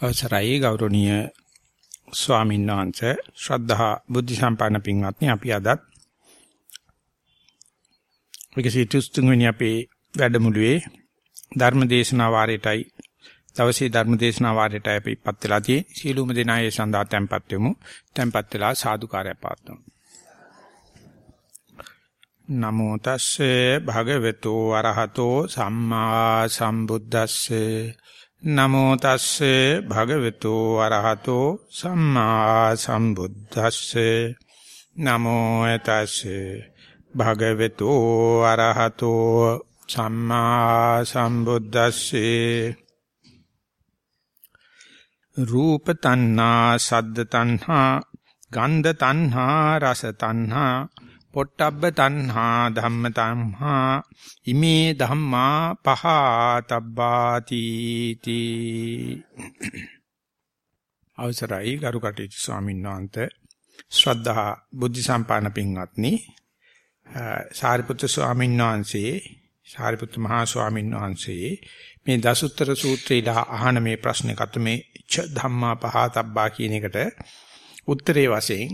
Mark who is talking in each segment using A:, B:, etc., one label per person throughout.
A: අවසරයි ගෞරවනීය ස්වාමීන් වහන්සේ. ශ්‍රද්ධා බුද්ධ සම්පන්න පින්වත්නි අපි අදත් 133 වෙනි අපේ වැඩමුළුවේ ධර්ම දේශනා වාරයටයි දවසේ ධර්ම දේශනා වාරයටයි අපි ඉපත් වෙලා තියෙන්නේ. සීලුම දෙනායේ සඳහා tempත් වෙමු. tempත් වෙලා සාදුකාරය පාත්තුමු නමෝ තස්සේ භගවතු අරහතෝ සම්මා සම්බුද්දස්සේ නමෝ තස්සේ භගවතු අරහතෝ සම්මා සම්බුද්දස්සේ. නමෝ තස්සේ භගවතු අරහතෝ සම්මා සම්බුද්දස්සේ. රූප තණ්හා සද්ද තණ්හා ගන්ධ තණ්හා රස තණ්හා පොට්ටබ්බ තණ්හා ධම්ම තණ්හා ඉමේ ධම්මා පහතබ්බාති තී. අවසරයි ගරු කටයුතු ස්වාමීන් වහන්සේ. ශ්‍රද්ධා බුද්ධ සම්පන්න පින්වත්නි සාරිපුත්‍ර ස්වාමීන් වහන්සේ සාරිපුත්‍ර මහා ස්වාමීන් වහන්සේ මේ දසුත්තර සූත්‍රයලා අහන මේ ප්‍රශ්නේ කතමේ ච ධම්මා පහතබ්බා කියන එකට උත්තරේ වශයෙන්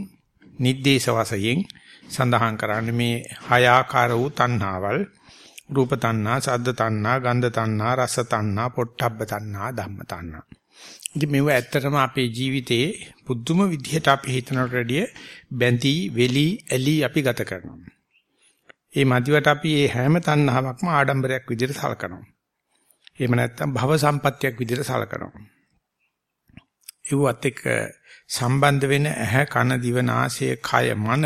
A: නිද්දේශ වශයෙන් සඳහන් කරන්නේ මේ හය ආකාර වූ තණ්හාවල් රූප තණ්හා, සද්ද තණ්හා, ගන්ධ තණ්හා, රස තණ්හා, පොට්ටබ්බ තණ්හා, ධම්ම තණ්හා. ඉතින් මේව ඇත්තටම අපේ ජීවිතේ බුද්ධම විදිහට අපි හිතනට වැඩිය බැඳී, වෙලි, ඇලි අපි ගත කරනවා. ඒ මදිවට අපි මේ හැම තණ්හාවක්ම ආඩම්බරයක් විදිහට සලකනවා. එහෙම නැත්නම් භව සම්පත්තියක් විදිහට සලකනවා. ඒවත් එක්ක සම්බන්ධ වෙන ඇහැ කන දිව නාසය කය මන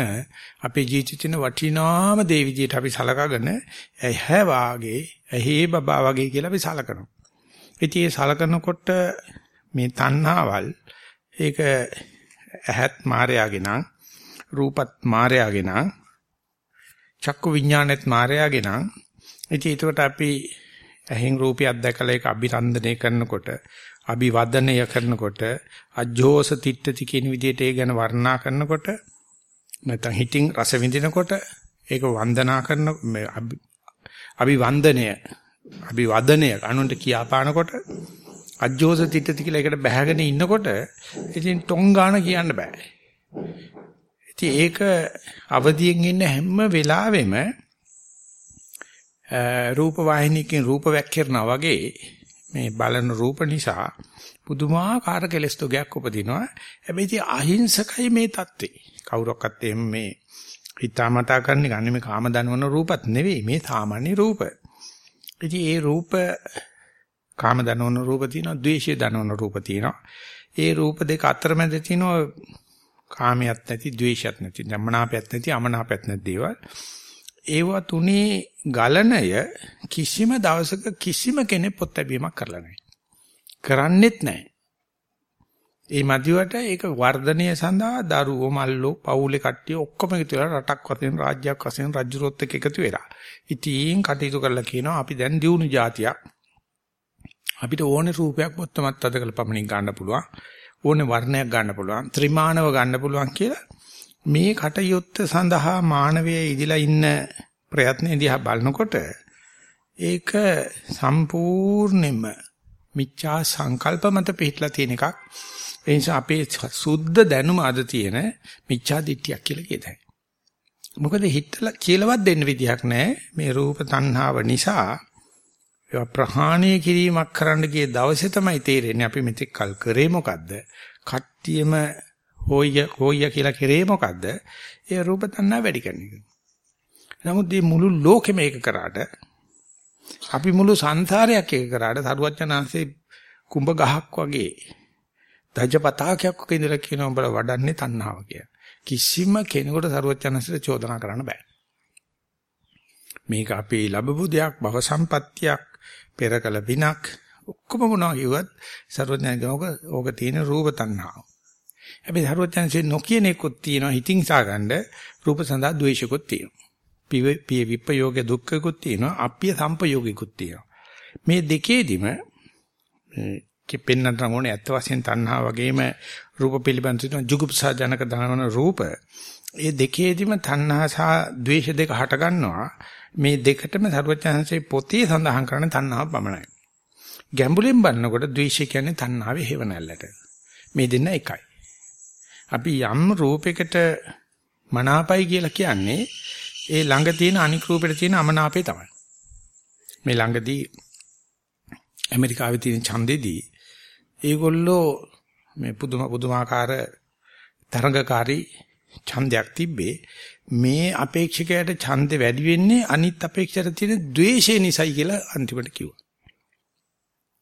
A: අපේ ජීවිතේ තියෙන වටිනාම දේ විදිහට අපි සලකගෙන ඇහැ වාගේ ඇහි බබා වගේ කියලා අපි සලකනවා. ඉතින් ඒ සලකනකොට මේ තණ්හාවල් ඒක ඇහත් මායාගේ නම් රූපත් මායාගේ නම් චක්කු විඥානෙත් මායාගේ නම් ඉතින් ඒකට අපි ඇහෙන් රූපයක් දැකලා ඒක අභිරන්දනය කරනකොට අභිවදනය කරනකොට අජෝස තිට්ඨති කියන විදිහට ඒ ගැන වර්ණනා කරනකොට නැත්නම් හිතින් රස විඳිනකොට ඒක වන්දනා කරන අභිවන්දනය අභිවදනය අනුන්ට කියාපානකොට අජෝස තිට්ඨති කියලා ඒකට බැහැගෙන ඉන්නකොට ඉතින් ටොංගාන කියන්න බෑ. ඉතින් ඒක අවදියෙන් ඉන්න හැම වෙලාවෙම රූප වාහිනියකින් රූප වැක්කිරනා වගේ මේ බලන රූප නිසා පුදුමාකාර කෙලස් තෝගයක් උපදිනවා. හැබැයි ඉතින් අහිංසකයි මේ தත්ත්වේ. කවුරක්වත් එහෙම මේ හිතාමතා කරන්නේ ගන්න මේ කාම දනවන රූපත් නෙවෙයි මේ සාමාන්‍ය රූප. ඉතින් ඒ රූප කාම දනවන රූප තියෙනවා, ද්වේෂය දනවන රූප තියෙනවා. ඒ රූප දෙක අතරමැද තියෙනවා කාමයක් නැති, ද්වේෂයක් නැති, ධම්මනාපයක් නැති, අමනාපයක් නැති දේවල්. ඒවා තුනේ ගලණය කිසිම දවසක කිසිම කෙනෙක් පොත් ලැබීමක් කරලා නැහැ. කරන්නෙත් නැහැ. ඒ මදිවට ඒක වර්ධනය සඳහා දරුවෝ මල්ලෝ පවුලේ කට්ටිය ඔක්කොම එකතු වෙලා රටක් වශයෙන් රාජ්‍යයක් වශයෙන් රජුරොත් එක්ක එකතු වෙලා. ඉතින් කටයුතු කරලා කියනවා අපි දැන් දියුණු જાතියක්. අපිට ඕනේ රූපයක් පොත්තමත් අද කළ පමණින් ගන්න පුළුවන්. ඕනේ වර්ණයක් ගන්න පුළුවන්. ත්‍රිමානව ගන්න පුළුවන් කියලා මේ කටයුත්ත සඳහා මානවයේ ඉදිලා ඉන්න ප්‍රයත්න දිහා බලනකොට ඒක සම්පූර්ණයෙන්ම මිච්ඡා සංකල්ප මත පිටලා තියෙන එකක්. ඒ නිසා අපේ සුද්ධ දැනුම අද තියෙන මිච්ඡා දිට්ඨියක් කියලා කියතයි. මොකද හිතලා කියලාවත් දෙන්න විදියක් නැහැ. මේ රූප තණ්හාව නිසා ඒවා ප්‍රහාණය කිරීමක් කරන්න ගිය දවසේ තමයි තේරෙන්නේ අපි මෙතෙක් කල් කරේ මොකද්ද? කට්ටියම හොය හොය කියලා කරේ මොකද්ද? ඒ රූප තණ්හා වැඩි කරන එක. නමුත් මේ මුළු ලෝකෙම ඒක කරාට අපි මුළු සංසාරයක් ඒක කරාට සරුවචනාංශේ කුඹ ගහක් වගේ දජපතාකයක් වගේ ඉඳලා කියනවා උඹලා වඩන්නේ තණ්හාව කියලා. කිසිම කෙනෙකුට සරුවචනාංශයට චෝදනා කරන්න බෑ. මේක අපි ලැබපු දෙයක් භව සම්පත්තියක් පෙරකල විනක් ඔක්කොම මොනවා කිව්වත් සරුවචනාංශෝක ඕක තියෙන රූප තණ්හාව. හැබැයි සරුවචනාංශේ නොකියන එකකුත් තියෙනවා හිතින් සාගන්න රූප සඳහා ද්වේෂකුත් තියෙනවා. පිය විප්පයෝග දුක්ඛකුත් තියෙනවා අප්පිය සම්පයෝගිකුත් තියෙනවා මේ දෙකේදිම කෙපෙන්නට ඕනේ ඇත්ත වශයෙන් තණ්හා වගේම රූප පිළිබඳ තියෙන ජුගුප්සා ජනක දනවන රූප ඒ දෙකේදිම තණ්හා සහ ද්වේෂ දෙක හට ගන්නවා මේ දෙකටම සර්වඥාන්සේ පොතේ සඳහන් කරන තණ්හාව පමණයි ගැඹුලෙන් බලනකොට ද්වේෂය කියන්නේ තණ්හාවේ හේවණල්ලට. මේ දෙන්න එකයි. අපි යම් රූපයකට මනාපයි කියලා කියන්නේ ඒ ළඟ තියෙන අනික් රූපෙට තියෙන අමනාපේ තමයි. මේ ළඟදී ඇමරිකාවේ තියෙන ඡන්දෙදී ඒගොල්ලෝ මේ පුදුම පුදුමාකාර තරඟකාරී ඡන්දයක් තිබ්බේ මේ අපේක්ෂකයාට ඡන්දෙ වැඩි වෙන්නේ අනිත් අපේක්ෂයට තියෙන ද්වේෂය නිසායි කියලා අන්තිමට කිව්වා.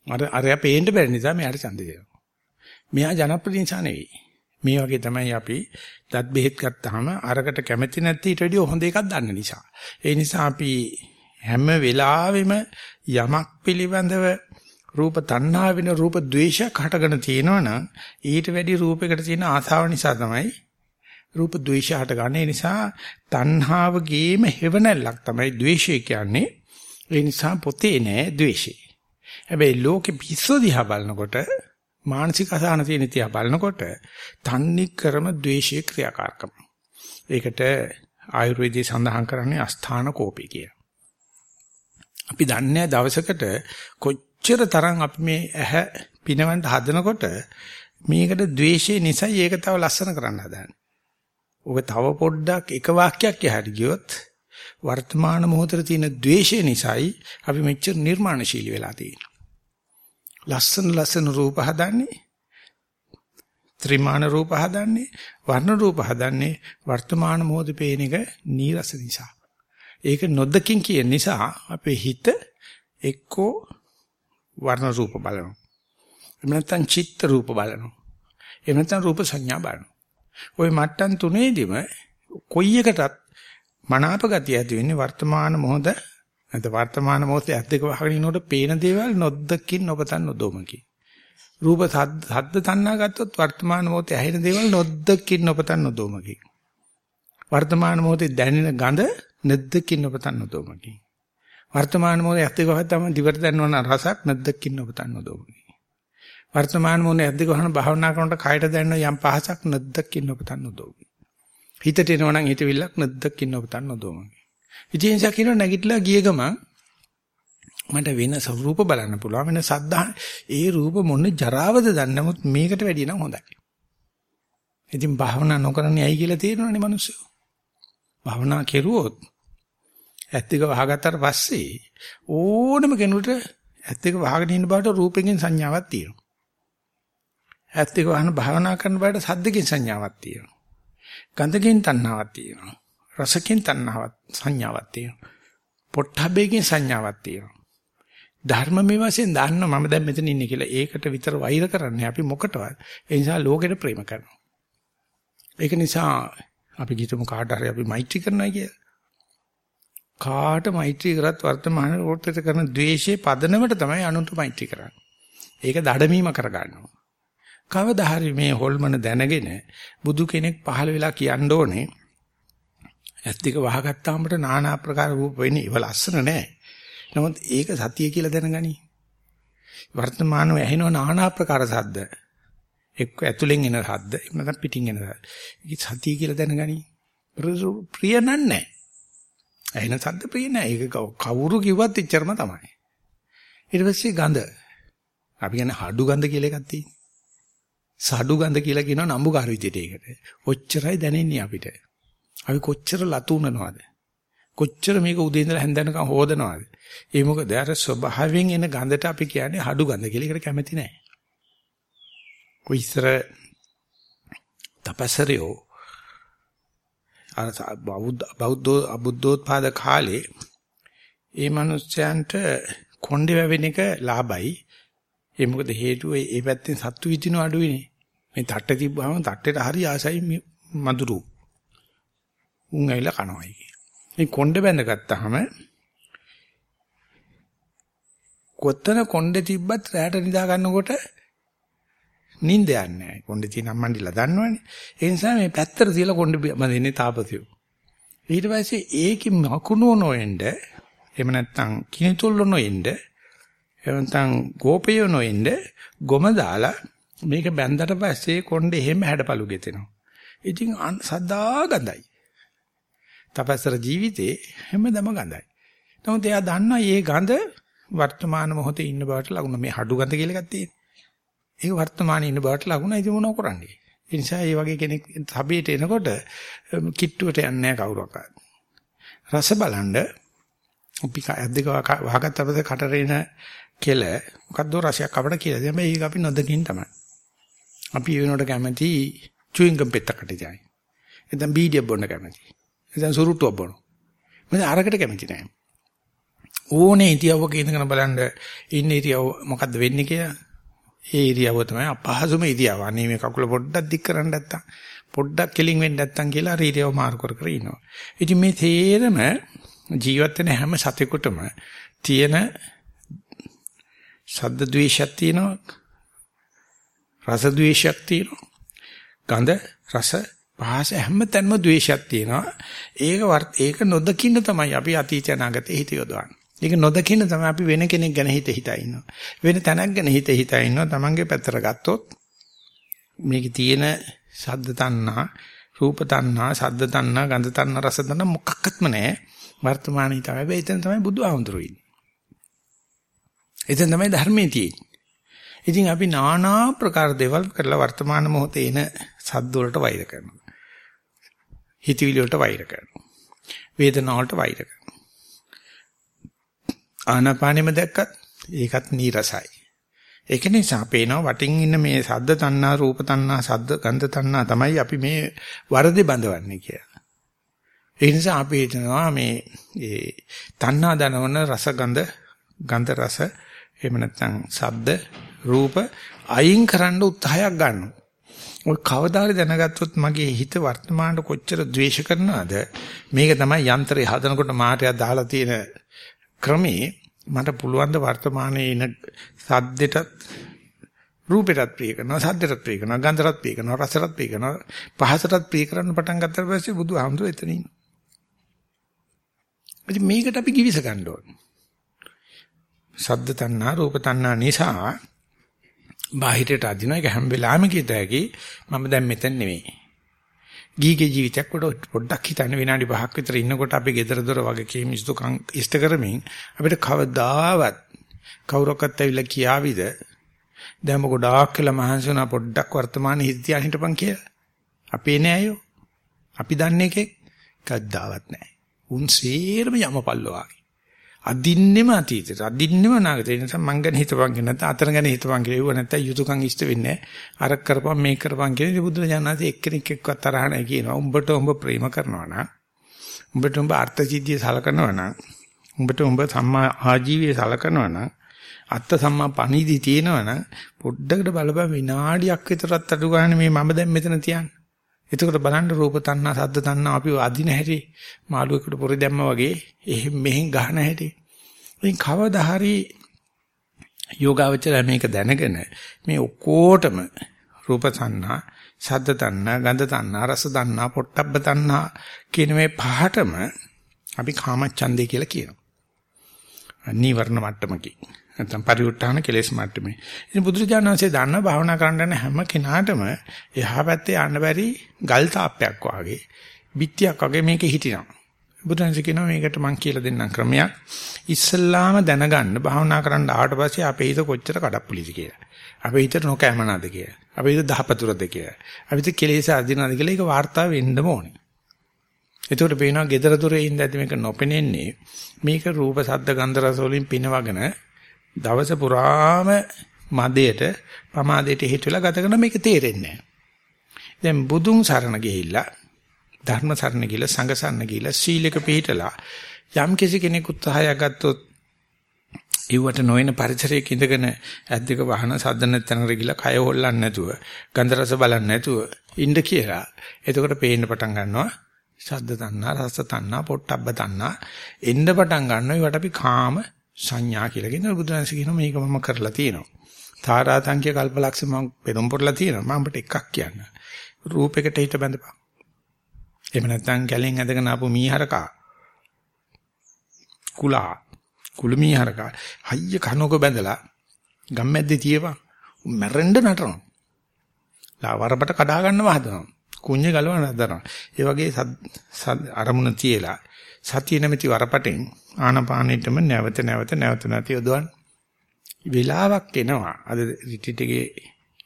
A: අර අරයා පේන්න බැරි නිසා මෙයාට ඡන්දෙ දෙනවා. මෙයා ජනප්‍රිය නිසා නෙවෙයි. මේ වගේ තමයි අපි දත් බෙහෙත් ගත්තාම අරකට කැමැති නැති ඊට වඩා හොඳ එකක් ගන්න නිසා. ඒ නිසා අපි හැම වෙලාවෙම යමක් පිළිබඳව රූප තණ්හා වෙන රූප ද්වේෂයක් හටගෙන තියෙනවනම් ඊට වැඩි රූපයකට තියෙන ආසාව නිසා තමයි රූප ද්වේෂ හටගන්නේ. ඒ නිසා තණ්හාව ගේම හැවණල්ලක් තමයි ද්වේෂය කියන්නේ. ඒ නිසා පොතේ නෑ ද්වේෂය. හැබැයි ලෝකෙ පිස්සු දිහා බලනකොට මානසික අසහන තියෙන තියා බලනකොට තන්නේ ක්‍රම ද්වේෂයේ ක්‍රියාකාරකම. ඒකට ආයුර්වේදයේ සඳහන් කරන්නේ අස්ථාන කෝපී කියලා. අපි දන්නේ දවසකට කොච්චර තරම් අපි මේ ඇහැ පිනවන්න හදනකොට මේකට ද්වේෂය නිසා ඒක තව ලස්සන කරන්න හදන්නේ. ඔබ තව පොඩ්ඩක් එක වාක්‍යයක් එහාට ගියොත් වර්තමාන මොහොතේ තියෙන ද්වේෂය නිසායි අපි මෙච්චර නිර්මාණශීලී වෙලා තියෙන්නේ. ලස්සන ලස්සන රූප හදන්නේ ත්‍රිමාන රූප හදන්නේ වර්ණ රූප හදන්නේ වර්තමාන මොහොතේ පේන එක නීරස නිසා. ඒක නොදකින් කියන නිසා අපේ හිත එක්කෝ වර්ණ රූප බලනවා. එහෙම නැත්නම් චිත්ත රූප බලනවා. එහෙම නැත්නම් රූප සංඥා බලනවා. ওই මට්ටම් තුනේදීම කොයි එකටත් මනාප ගතිය ඇති වෙන්නේ වර්තමාන මොහොත නැත්නම් වර්තමාන මොහොතේ ඇත් දෙක වහගෙන ඉනකොට පේන දේවල් නොදකින් නොපතන් නොදොමකි. රූප සද්ද තණ්හා ගත්තොත් වර්තමාන මොහොතේ ඇහෙන දේවල් නොදකින් නොපතන් නොදොමකි. වර්තමාන මොහොතේ දැනෙන ගඳ නැද්දකින් නොපතන් නොදොමකි. වර්තමාන මොහොතේ ඇත් දෙක වහත් තමයි දිවට දැනවන රසක් නැද්දකින් නොපතන් නොදොමකි. වර්තමාන මොහොතේ ඇත් දෙක වහන භාවනා කරනකොට කයට දැනෙන යම් පහසක් නැද්දකින් නොපතන් නොදොමකි. හිතට එනවනම් හිතවිල්ලක් නැද්දකින් නොපතන් නොදොමකි. ඉතින් ඒ නිසා කියනවා නැගිටලා ගිය ගමන් මට වෙන ස්වරූප බලන්න පුළුවන් වෙන සද්ධා ඒ රූප මොන ජරාවද දන්නේ නමුත් මේකට වැඩිය නම් හොඳයි. ඉතින් භාවනා නොකරන්නේ ඇයි කියලා තේරෙනවනේ මිනිස්සු. භාවනා කෙරුවොත් ඇත්තික වහගත්තාට පස්සේ ඕනම කෙනෙකුට ඇත්තික වහගෙන ඉන්න බාට රූපෙකින් සංඥාවක් තියෙනවා. ඇත්තික වහන භාවනා කරන බාට සද්දකින් සංඥාවක් තියෙනවා. ගන්ධකින් තණ්හාවක් තියෙනවා. රසකින් තණ්හාවක් සංඥාවක් තියෙනවා. පොට්ටබ්බේකින් සංඥාවක් තියෙනවා. ධර්ම මේ වශයෙන් දාන්න මම දැන් මෙතන ඉන්නේ කියලා ඒකට විතර වෛර කරන්නේ අපි මොකටවත්. ඒ නිසා ලෝකෙට ප්‍රේම කරනවා. ඒක නිසා අපි හිතමු කාට හරි අපි මෛත්‍රී කරනවා කියලා. කාට මෛත්‍රී කරත් වර්තමාන රෝත්‍රිත කරන ද්වේෂයේ පදනමට තමයි අනුන්ට මෛත්‍රී කරන්නේ. ඒක දඩමීම කරගන්නවා. කවදා හරි මේ හොල්මන දැනගෙන බුදු කෙනෙක් පහළ වෙලා කියන්න ඕනේ ඇස් දෙක වහගත්තාමට নানা ආකාර රූප වෙන්නේ. ඒව ලස්සන නෑ. නමුත් ඒක සතිය කියලා දැනගනි. වර්තමානව ඇහෙන নানা ආකාර ශබ්ද. එක්ක ඇතුලෙන් එන ශබ්ද, එහෙම නැත්නම් පිටින් එන ශබ්ද. ඒක සතිය කියලා දැනගනි. ප්‍රිය නන්නේ. ඇහෙන ශබ්ද ප්‍රිය නෑ. ඒක කවුරු කිව්වත් එච්චරම තමයි. ඊට පස්සේ ගඳ. අපි කියන්නේ හඩු ගඳ කියලා එකක් තියෙනවා. සඩු ගඳ කියලා කියනවා නම්බුකාර විදියට ඒකට. ඔච්චරයි දැනෙන්නේ අපිට. අපි කොච්චර ලතුනනවද? කොච්චර මේක උදේ ඉඳලා හැන්දනකම් හොදනවද? ඒ මොකද අර ස්වභාවයෙන් එන ගඳට අපි කියන්නේ හඩු ගඳ කියලා. ඒකට කැමති නැහැ. කොයිතර තපසරයෝ අර බෞද්ධ බෞද්ධ අබුද්ධෝත්පාද කාලේ ඒ මිනිස්යන්ට කොණ්ඩේ වැවෙන එක ලාභයි. ඒ මොකද හේතුව ඒ පැත්තෙන් සත්තු විදිනව අඩුයිනේ. මේ තට්ටේ තිබ්බම තට්ටේට හරි ආසයි මදුරු. උන් ඇවිල්ලා කනවායි කියන. මේ කොණ්ඩේ බැඳගත්තාම කොතන කොණ්ඩේ තිබ්බත් රැට නිදා ගන්නකොට නිින්ද යන්නේ නැහැ. කොණ්ඩේ තියෙන අම්මන්ඩිලා දන්නවනේ. ඒ නිසා මේ පැත්තට තියලා කොණ්ඩේ බඳින්නේ තාපසියෝ. ඊට පස්සේ ඒකි මකුණු නොෙන්න එහෙම නැත්නම් කිනිතුල්ල නොෙන්න එහෙම නැත්නම් ගෝපය නොෙන්න ගොම දාලා මේක බැඳලා පස්සේ කොණ්ඩේ එහෙම හැඩපළු ගෙතෙනවා. ඉතින් සදා ගඳයි. තපස්සර ජීවිතේ හැමදම ගඳයි. නමුත් එයා දන්නවා මේ ගඳ වර්තමාන මොහොතේ ඉන්න බවට ලකුණ මේ හඩු ගඳ කියලා එකක් තියෙනවා. ඒක වර්තමානයේ ඉන්න බවට ලකුණ ඉතින් මොනව කරන්නේ? ඒ නිසා මේ වගේ කෙනෙක් සබේට එනකොට කිට්ටුවට යන්නේ නැහැ කවුරක්වත්. රස බලන්න අපි අද්දක වහගත්ත අපද කටරේන කෙල මොකද්ද රසයක් අපිට කියලා දෙන්න මේක අපි නොදකින් තමයි. අපි වෙනකොට කැමති චුයින් ගම් පෙත්තකට ජායි. එතෙන් බීඩිය බොන්න කැමති. එතෙන් සුරුට්ටුව බොන්න. මම අරකට කැමති නෑ. ඕනේ ඉතියවක ඉඳගෙන බලන්න ඉන්න ඉරියව මොකද්ද වෙන්නේ කියලා. ඒ ඉරියව තමයි අපහසුම ඉරියව. අනේ මේ කකුල පොඩ්ඩක් දික් කරන්න නැත්තම් පොඩ්ඩක් කෙලින් වෙන්න නැත්තම් කියලා ඉරියව මාරු කර කර ඉන්නවා. ඉතින් මේ තේරම ජීවත් වෙන හැම සතෙකුටම තියෙන ශබ්ද ද්වේෂයක් තියෙනවා. රස ද්වේෂයක් තියෙනවා. ගඳ රස පහස හැමතැනම ද්වේෂයක් තියෙනවා. ඒක ඒක නොදකින්න තමයි අපි අතීත අනාගතේ හිත යොදවන්නේ. ඒක නොදකින්න තමයි අපි වෙන කෙනෙක් ගැන හිත හිතා ඉන්නවා. වෙන තැනක් ගැන හිත හිතා ඉන්නවා. Tamange පැත්තට ගත්තොත් මේකේ තියෙන ශබ්ද තණ්හා, රූප තණ්හා, ශබ්ද තණ්හා, ගන්ධ තණ්හා, රස තණ්හා මොකක්වත්ම නැහැ. වර්තමානයේ තමයි. එතන තමයි බුදුහාමුදුරු ඉන්නේ. එතන තමයි ධර්මයේ තියෙන්නේ. ඉතින් අපි নানা ප්‍රකාර දේවල් කරලා වර්තමාන මොහොතේ එන සද්ද වලට වෛර කරනවා. හිතවිලි වලට වෛර කරනවා. වේදනාව වලට වෛර කරනවා. ආනාපානෙම දැක්කත් ඒකත් නීරසයි. ඒක නිසා පේනවා වටින් ඉන්න මේ සද්ද තණ්හා රූප තණ්හා සද්ද ගන්ධ තණ්හා තමයි අපි මේ වරදේ බඳවන්නේ කියලා. ඒ නිසා අපි හිතනවා මේ ඒ තණ්හා දනවන රස ගඳ ගන්ධ රස එහෙම නැත්නම් ශබ්ද රූප අයින් කරන්න උත්සාහයක් ගන්නවා. ඔය කවදාද දැනගත්තොත් මගේ හිත වර්තමානට කොච්චර ද්වේෂ කරනවද මේක තමයි යන්ත්‍රය හදනකොට මායя දාලා තියෙන ක්‍රමේ මට පුළුවන් ද වර්තමානයේ ඉන සද්දෙටත් රූපෙටත් ප්‍රිය කරනවා සද්දෙටත් ප්‍රිය කරනවා ගන්ධටත් ප්‍රිය කරනවා රසටත් ප්‍රිය කරනවා පහසටත් ප්‍රිය කරන්න පටන් ගත්තට පස්සේ බුදුහාමුදුරුවෝ එතන ඉන්නවා. ඉතින් මේකට අපි කිවිස ගන්න ඕනේ. සද්ද තණ්හා රූප තණ්හා නිසා බාහිරට අදිනවා ඒක හැම වෙලාවෙම කියත හැකි මම දැන් මෙතන නෙමෙයි. ගීගේ ජීවිතයක් පොඩ්ඩක් හිතන්න විනාඩි 5ක් විතර ඉන්නකොට අපි ගෙදර දොර වගේ කීම් ඉස්තුකම් ඉෂ්ට කරමින් අපිට කවදාවත් කවුරක්වත් ඇවිල්ලා කියාවිද දැන් මොක ගොඩාක් කියලා මහන්සි වුණා පොඩ්ඩක් වර්තමානයේ හිත තියාගෙන හිටපන් කියලා. අපේ නෑ අයෝ. අපි දන්නේ එකෙක් කද්දාවත් නෑ. උන් සේරම යමපල්ලෝ වගේ. අදින්නෙම අතීතයට අදින්නෙම අනාගතයට. ඒ නිසා මං ගැන හිතපන් කියන නැත්නම් අතන ගැන හිතපන් කියලා ඒව නැත්නම් යුතුයකම් ඉෂ්ට වෙන්නේ අර කරපන් මේක කරපන් කියලා බුදුරජාණන්සේ එක්කෙනෙක් එක්කවත් තරහ නැහැ කියනවා. උඹට උඹ ප්‍රේම කරනවා නම් උඹට උඹ අර්ථ සිද්ධිය සලකනවා නම් උඹට උඹ සම්මා ආජීවයේ සලකනවා නම් අත්ත සම්මා පණිදි තියෙනවා නම් පොඩ්ඩකට බලපන් විනාඩියක් විතරත් අඩු ගන්න මේ මම දැන් මෙතන තියන්නේ. එතකොට බලන්න රූප තණ්හා, සද්ද තණ්හා අපි අදින හැටි මාළුවෙකුට පොරි දැම්ම වගේ එහෙම මෙහෙන් ගහන හැටි. ඉතින් කවදා හරි යෝගාවචරය මේක දැනගෙන මේ ඔක්කොටම රූප තණ්හා, සද්ද තණ්හා, ගන්ධ තණ්හා, රස තණ්හා, පොට්ටබ්බ තණ්හා කියන මේ පහටම අපි කාමච්ඡන්දේ කියලා කියනවා. නීවරණ මට්ටමකින්. නැත්නම් පරිඋත්ථාන කෙලෙස් මට්ටමේ. ඉතින් බුදුරජාණන් වහන්සේ දන්න භාවනා කරන්න යන හැම කෙනාටම එහා පැත්තේ යන්න බැරි ගල් තාප්පයක් වගේ, බිත්තියක් වගේ මේකේ හිටිනවා. බුදුන්සේ කියනවා මේකට මං කියලා දෙන්නම් ක්‍රමයක්. ඉස්සල්ලාම දැනගන්න භාවනා කරන්න ආවට පස්සේ අපේ හිත කොච්චර කඩප්පුලිද කියලා. අපේ හිතට නොකෑමනද කියලා. අපේ හිත දහපතුරද කියලා. අපේ හිත කෙලෙස් අදිනවද කියලා ඒක වාර්තා වෙන්නම ඕනේ. එතකොට පේනවා gedara dore ඉඳ ඇති මේක නොපෙනෙන්නේ මේක රූප ශබ්ද ගන්ධ රස වලින් පිනවගෙන දවස පුරාම මදයට පමාදයට හේතු වෙලා ගත කරන මේක තේරෙන්නේ දැන් බුදුන් සරණ ගිහිල්ලා ධර්ම සරණ ගිහිල්ලා සංඝ සරණ ගිහිල්ලා සීලක පිළිහිටලා යම් කිසි කෙනෙක් උත්සාහයක් ගත්තොත් ඉව්වට නොවන පරිසරයක ඉඳගෙන ඇද්දක වහන සද්ද නැතනකට ගිහිල්ලා කය හොල්ලන්නේ නැතුව ගන්ධ රස බලන්නේ නැතුව ඉන්න කියලා. එතකොට පේන්න පටන් ගන්නවා ශබ්ද තණ්හා රස තණ්හා පොට්ටබ්බ තණ්හා. එන්න පටන් ගන්නවා ඒවට අපි කාම සංඥා කියලා කියනවා බුදුරජාණන් කියනවා මේක මම කරලා තියෙනවා. තාරාතංකිය කල්පලක්ෂ මම පෙරම් පුරලා තියෙනවා. මම ඔබට එකක් කියන්න. රූපයකට හිත බැඳපන්. එහෙම නැත්නම් කැලෙන් ඇදගෙන ආපු මීහරකා කුලා කුළු මීහරකා හයිය කනක බැඳලා ගම්මැද්දේ තියපන්. මැරෙන්න නටනවා. ලා වරපට කඩා ගන්නව හදනවා. කුඤ්ඤ ගලවන හදනවා. ඒ වගේ අරමුණ තියලා සතිය නැමැති වරපටෙන් ආනපානෙටම නැවත නැවත නැවත නැති යොදවන්න. වෙලාවක් එනවා. අද රිටිටගේ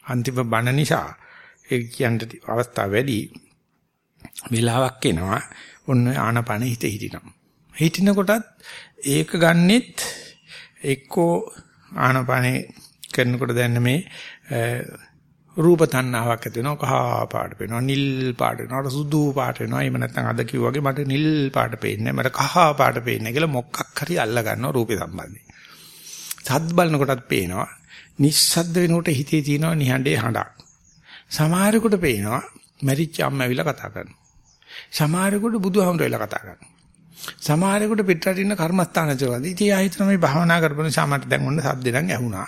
A: අන්තිම බණ නිසා ඒ කියන්න අවස්ථාව වැඩි. වෙලාවක් එනවා. ඔන්න ආනපාන හිත හිටිනවා. හිටිනකොටත් ඒක ගන්නෙත් එක්කෝ ආනපානේ කරනකොට දැන්න මේ රූප තණ්හාවක් ඇති වෙනවා. කහා පාට පේනවා. නිල් පාට වෙනවා. සුදු පාට වෙනවා. එහෙම නැත්නම් අද කිව්වාගේ මට නිල් පාට පේන්නේ මට කහා පාට පේන්නේ කියලා මොකක් හරි අල්ල ගන්නවා රූපේ සම්බන්ධයෙන්. සද්ද බලනකොටත් පේනවා. නිස්සද්ද වෙනකොට හිතේ තියෙනවා නිහඬේ හඬක්. සමහරෙකුට පේනවා මැරිච්ච අම්ම ඇවිල්ලා කතා කරනවා. සමහරෙකුට බුදුහාමුදුර වෙලා කතා කරනවා. සමහරෙකුට පිටරට ඉන්න කර්මස්ථාන චෝදි ඉතින් ආයෙත් මේ භාවනා කරපු නිසා මට දැන් ඔන්න සද්ද නම් ඇහුණා.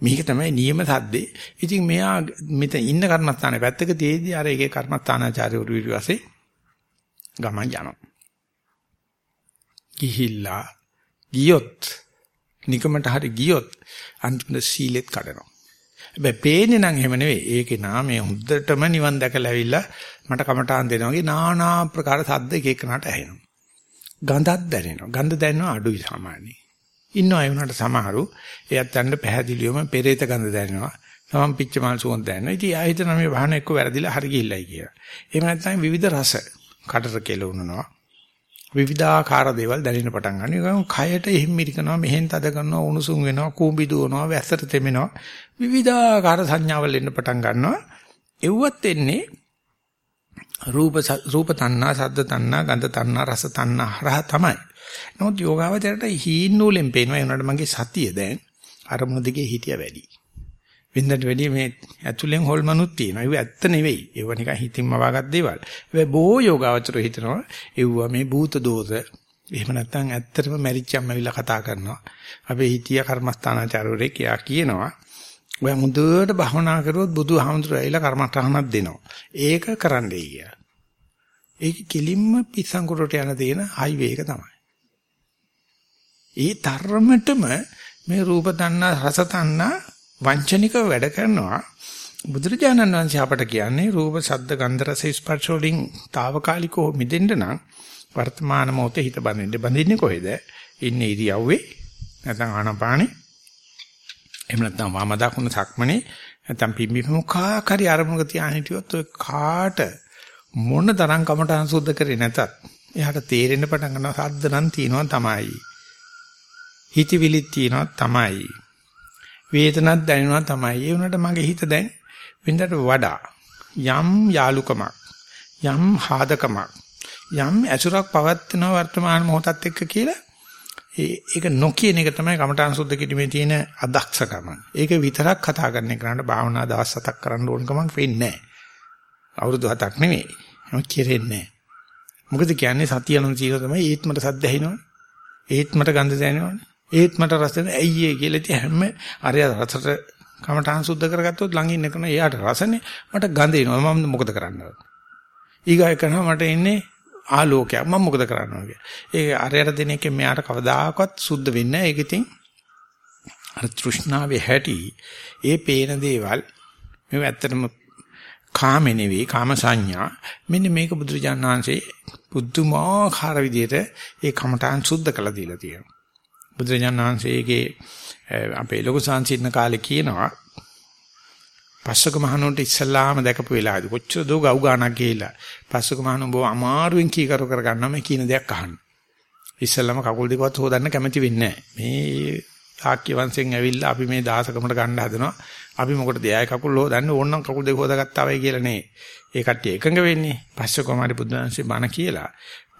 A: මේක තමයි නියම සද්දේ. ඉතින් මෙයා මෙතන ඉන්න කර්මස්ථානේ පැත්තක තියේදී අර ඒකේ කර්මස්ථානාචාර්යවරු විශ්වාසේ ගමන් යනවා. ගිහිල්ලා ගියොත් නිකමට හරි ගියොත් අන්තිම සීලෙත් කඩනවා. හැබැයි පේන්නේ නම් එහෙම නෙවෙයි. ඒකේ නාමය හොද්දටම නිවන් දැකලා ඇවිල්ලා මට කමටහන් දෙනවා වගේ নানা ආකාර සද්ද එක එකනට ඇහෙනවා. ගඳක් දැනෙනවා. ගඳ දැනෙනවා අඩුයි සාමාන්‍යයෙන්. ඉන්නවා ඒ වුණාට සමහරු එයත් යන්න පැහැදිලිවම පෙරේත ගඳ දැනෙනවා. තමන් පිච්ච මල් සුවඳ දැනෙනවා. ඉතින් ආ හිතන මේ වහන එක්ක වැරදිලා හරි ගිහිල්ලයි කියලා. එහෙම නැත්නම් විවිධ රස කටට කෙලවුනනවා. විවිධාකාර දේවල් දැනෙන්න පටන් ගන්නවා. කයට හිම්මිරිකනවා, මෙහෙන් තද කරනවා, උණුසුම් වෙනවා, කූඹි දුවනවා, වැස්සට තෙමෙනවා. විවිධාකාර සංඥාවල් එන්න පටන් ගන්නවා. එව්වත් එන්නේ රූප රූප තණ්හා, සද්ද තණ්හා, ගන්ධ තණ්හා, රස තණ්හා හරහා තමයි. නමුත් යෝගාවචරයට හීන් නූලෙන් පේනවා ඒ උනට මගේ සතිය දැන් අරමුණු දිගේ හිටිය වැඩි. වෙනදට වැඩි මේ ඇතුලෙන් හොල්මනුත් තියෙනවා. ඒව ඇත්ත නෙවෙයි. ඒව නිකන් හිතින්ම වාගත් දේවල්. හැබැයි බොහෝ යෝගාවචරෝ හිතනවා ඒව මේ භූත දෝෂ. එහෙම නැත්නම් ඇත්තටම මැරිච්චම් ඇවිල්ලා කතා කරනවා. අපේ හිතිය කර්මස්ථානාචාරවරේ කියා කියනවා. ඔය මුදුවට භවනා කරුවොත් බුදුහාමුදුරුවෝ ඇවිල්ලා කර්මස්ථානක් දෙනවා. ඒක කරන්නයි කියලා. ඒක කිලින්ම පිස්සංකුරට යන තියෙන හයිවේ එක තමයි. ඒ තරමටම මේ රූප තණ්හා රස තණ්හා වංචනිකව වැඩ කරනවා. බුදුරජාණන් වහන්සේ අපට කියන්නේ රූප ශබ්ද ගන්ධ රස ස්පර්ශ වලින් తాවකාලිකව මිදෙන්න නම් වර්තමාන මොහොතේ හිත බඳින්න. බඳින්නේ කොහෙද? ඉන්නේ ඉරියව්වේ නැත්නම් ආනපානේ? එහෙම නැත්නම් වම දකුණ සක්මනේ? නැත්නම් පිම්බි මොකාකාරී අරමුණක තියාගෙන හිටියොත් ඔය කාට මොන තරම් කමටහන් සුද්ධ කරේ නැතත් එයාට තේරෙන්න පටන් ගන්නවා සද්ද නම් තියෙනවා තමයි. හිතවිලිත් තියෙනවා තමයි. වේදනක් දැනෙනවා තමයි. ඒ වුණාට මගේ හිත දැන් වෙනදට වඩා යම් යාලුකමක් යම් හාදකමක් යම් ඇසුරක් පවත්වන වර්තමාන මොහොතත් එක්ක කියලා ඒක නොකියන එක තමයි කමඨාන් සුද්ධ කිරීමේ තියෙන අදක්ෂකම. ඒක විතරක් කතා කරන එකට භාවනා දවස් හතක් කරන්න ඕන කමක් වෙන්නේ නැහැ. අවුරුදු හතක් නෙමෙයි. ඒක කෙරෙන්නේ නැහැ. මොකද කියන්නේ සතියනම් සීල තමයි ඒත් මට සද්ද ඇහෙනවනේ. ඒත් මට ගඳ දැනෙනවනේ. ඒත් මට රස දෙන ඇයි ඒ? කියලා ඉතින් හැම අරය රසට කමටහන් සුද්ධ කරගත්තොත් ළඟ ඉන්න කෙනා එයාට රසනේ. මට ගඳ එනවා. මම මොකද කරන්නද? ඊගාය කරනවා මට ඉන්නේ ආලෝකයක්. මම මොකද කරන්නද ඒක අරයට දෙන එකෙන් මෙයාට කවදාකවත් සුද්ධ වෙන්නේ නැහැ. ඒක ඉතින් අර තෘෂ්ණාවේ හැටි ඒ පේන දේවල් මේ ඇත්තටම කාම නෙවෙයි කාම සංඥා. මෙන්න මේක බුදුරජාණන් වහන්සේ බුද්ධමාකාර විදියට ඒ කමඨාන් සුද්ධ කළා දීලා තියෙනවා. බුදුරජාණන් වහන්සේගේ අපේ ලොකු සංසීර්ණ කාලේ කියනවා පස්සක මහණුන්ට ඉස්සල්ලාම දැකපු වෙලාවදී කොච්චර දෝ ගව් ගානක් ගිහිලා පස්සක මහණුන් බොව අමාරුවෙන් කීකරු කරගන්නවා මේ කියන දෙයක් අහන්න. ඉස්සල්ලාම කකුල් දෙකවත් හොදන්න කැමති වෙන්නේ මේ තාක්‍ය වංශයෙන් ඇවිල්ලා අපි මේ දාසකමට ගන්න හදනවා. අපි මොකටද එයායි කකුල් හොදන්න ඕනනම් කකුල් දෙක හොදාගත්තා වෙයි කියලා නේ. ඒ කට්ටිය එකඟ වෙන්නේ. පස්සක මාරි බුදුන්සේ බණ කියලා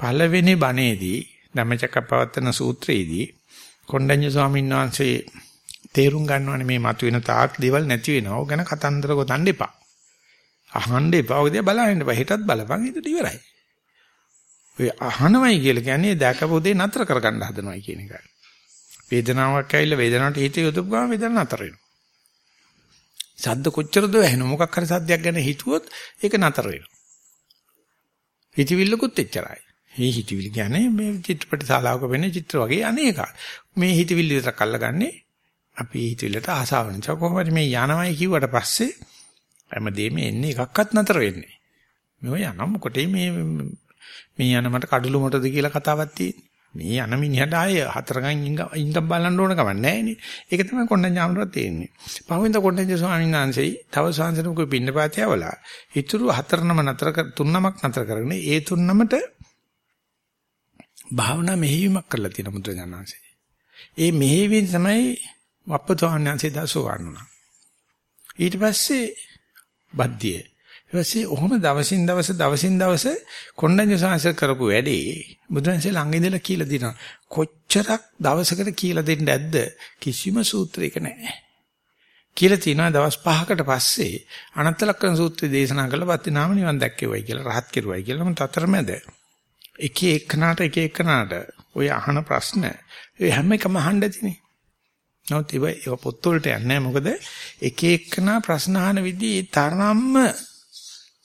A: පළවෙනි බණේදී ධම්මචක්කප්පවත්තන සූත්‍රයේදී කොණ්ඩඤ්ඤ ස්වාමීන් වහන්සේ තේරුම් ගන්නවනේ මේ මතුවෙන තාක් දේවල් නැති වෙනවා. ඕක ගැන කතන්දර ගොතන්න එපා. අහන්න එපා. ඔය දේ බලන්න එපා. හෙටත් බලපන්. ඒක ඉවරයි. ඔය අහනවයි කියලා කියන්නේ දැකපු දේ නතර කරගන්න හදනවයි කියන එකයි. වේදනාවක් ඇවිල්ලා වේදනාවට හිත යොදපු ගමන් වේදනාව නතර වෙනවා. සද්ද කොච්චරද ඇහෙන මොකක් හරි සද්දයක් ගැන හිතුවොත් ඒක නතර වෙනවා. හිතවිල්ලකුත් එච්චරයි. මේ හිතවිලි කියන්නේ මේ චිත්‍රපට ශාලාවක වෙන චිත්‍ර වගේ අනේක. මේ හිතවිලි විතරක් අල්ලගන්නේ අපි හිතවිල්ලට ආසාව නිසා කොහොමද මේ යනවයි කිව්වට පස්සේ හැමදේම එන්නේ එකක්වත් නතර වෙන්නේ. මේ යනම් කොටේ මේ මේ යන මට කඩළු මොටද කියලා කතාවක් තියෙන්නේ. මේ යන මිනිහට ආයේ හතරගන් ඉංගම් බලන්න ඕන කම නැහැ ඒක තමයි කොණ්ඩඤ්ඤාමරට තියෙන්නේ. පහුවෙන්ද කොණ්ඩඤ්ඤ ස්වාමීන් වහන්සේ තව සංසනක පින්නපාතියවලා ඊතුරු හතරනම නතර කර තුන්නමක් නතර කරගෙන ඒ තුන්නමට භාවනා මෙහෙයුමක් කරලා තියෙන මුද්‍රඥාන්සේ. ඒ මෙහෙයවීම තමයි වප්පතෝඥාන්සේ දසෝ වන්නා. ඊට පස්සේ බද්දියේ ඊපස්සේ ඔහොම දවසින් දවස දවසින් දවස කොණ්ඩඤ්ඤ සාංශ කරපු වැඩේ බුදුන්සේ ළඟ ඉඳලා කියලා දිනවා. කොච්චරක් දවසකට කියලා දෙන්න ඇද්ද කිසිම සූත්‍රයක නැහැ. කියලා තිනවා දවස් 5කට පස්සේ අනත්ත ලක්ෂණ සූත්‍රය දේශනා කළා පත්තිනාම නිවන් දැක්කේවයි කියලා රහත් කෙරුවයි කියලා මම තතරමැද එක එකනාට එක එකනාට ඔය අහන ප්‍රශ්න ඒ හැම එකම අහන්න ඇතිනේ. නමුත් ඒව පොත්වලට යන්නේ මොකද එක එකනා ප්‍රශ්න අහන විදිහේ තරම්ම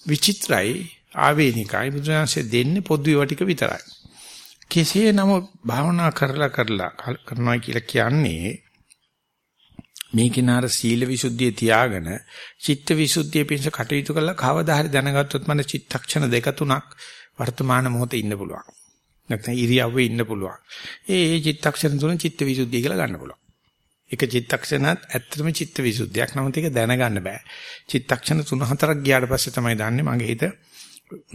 A: විචිත්‍රයි ආවේනිකයි බුදුරජාණන්සේ දෙන්නේ පොදු ඒවා ටික විතරයි. කෙසේ නමුත් භාවනා කරලා කරලා කරනවා කියලා කියන්නේ මේ කිනාර සීල විසුද්ධිය තියාගෙන චිත්ත විසුද්ධිය පිණිස කටයුතු කළා කවදා හරි දැනගත්තොත් මම චිත්තක්ෂණ දෙක තුනක් වර්තමාන මොහොතේ ඉන්න පුළුවන්. නැත්නම් ඉරියව්වේ ඉන්න පුළුවන්. ඒ ඒ චිත්තක්ෂණ තුන චිත්ත විසුද්ධිය කියලා ගන්න පුළුවන්. එක චිත්තක්ෂණත් ඇත්තටම චිත්ත විසුද්ධියක්. නමුත් ඒක දැනගන්න බෑ. චිත්තක්ෂණ 3-4ක් ගියාට පස්සේ තමයි දන්නේ මගේ හිත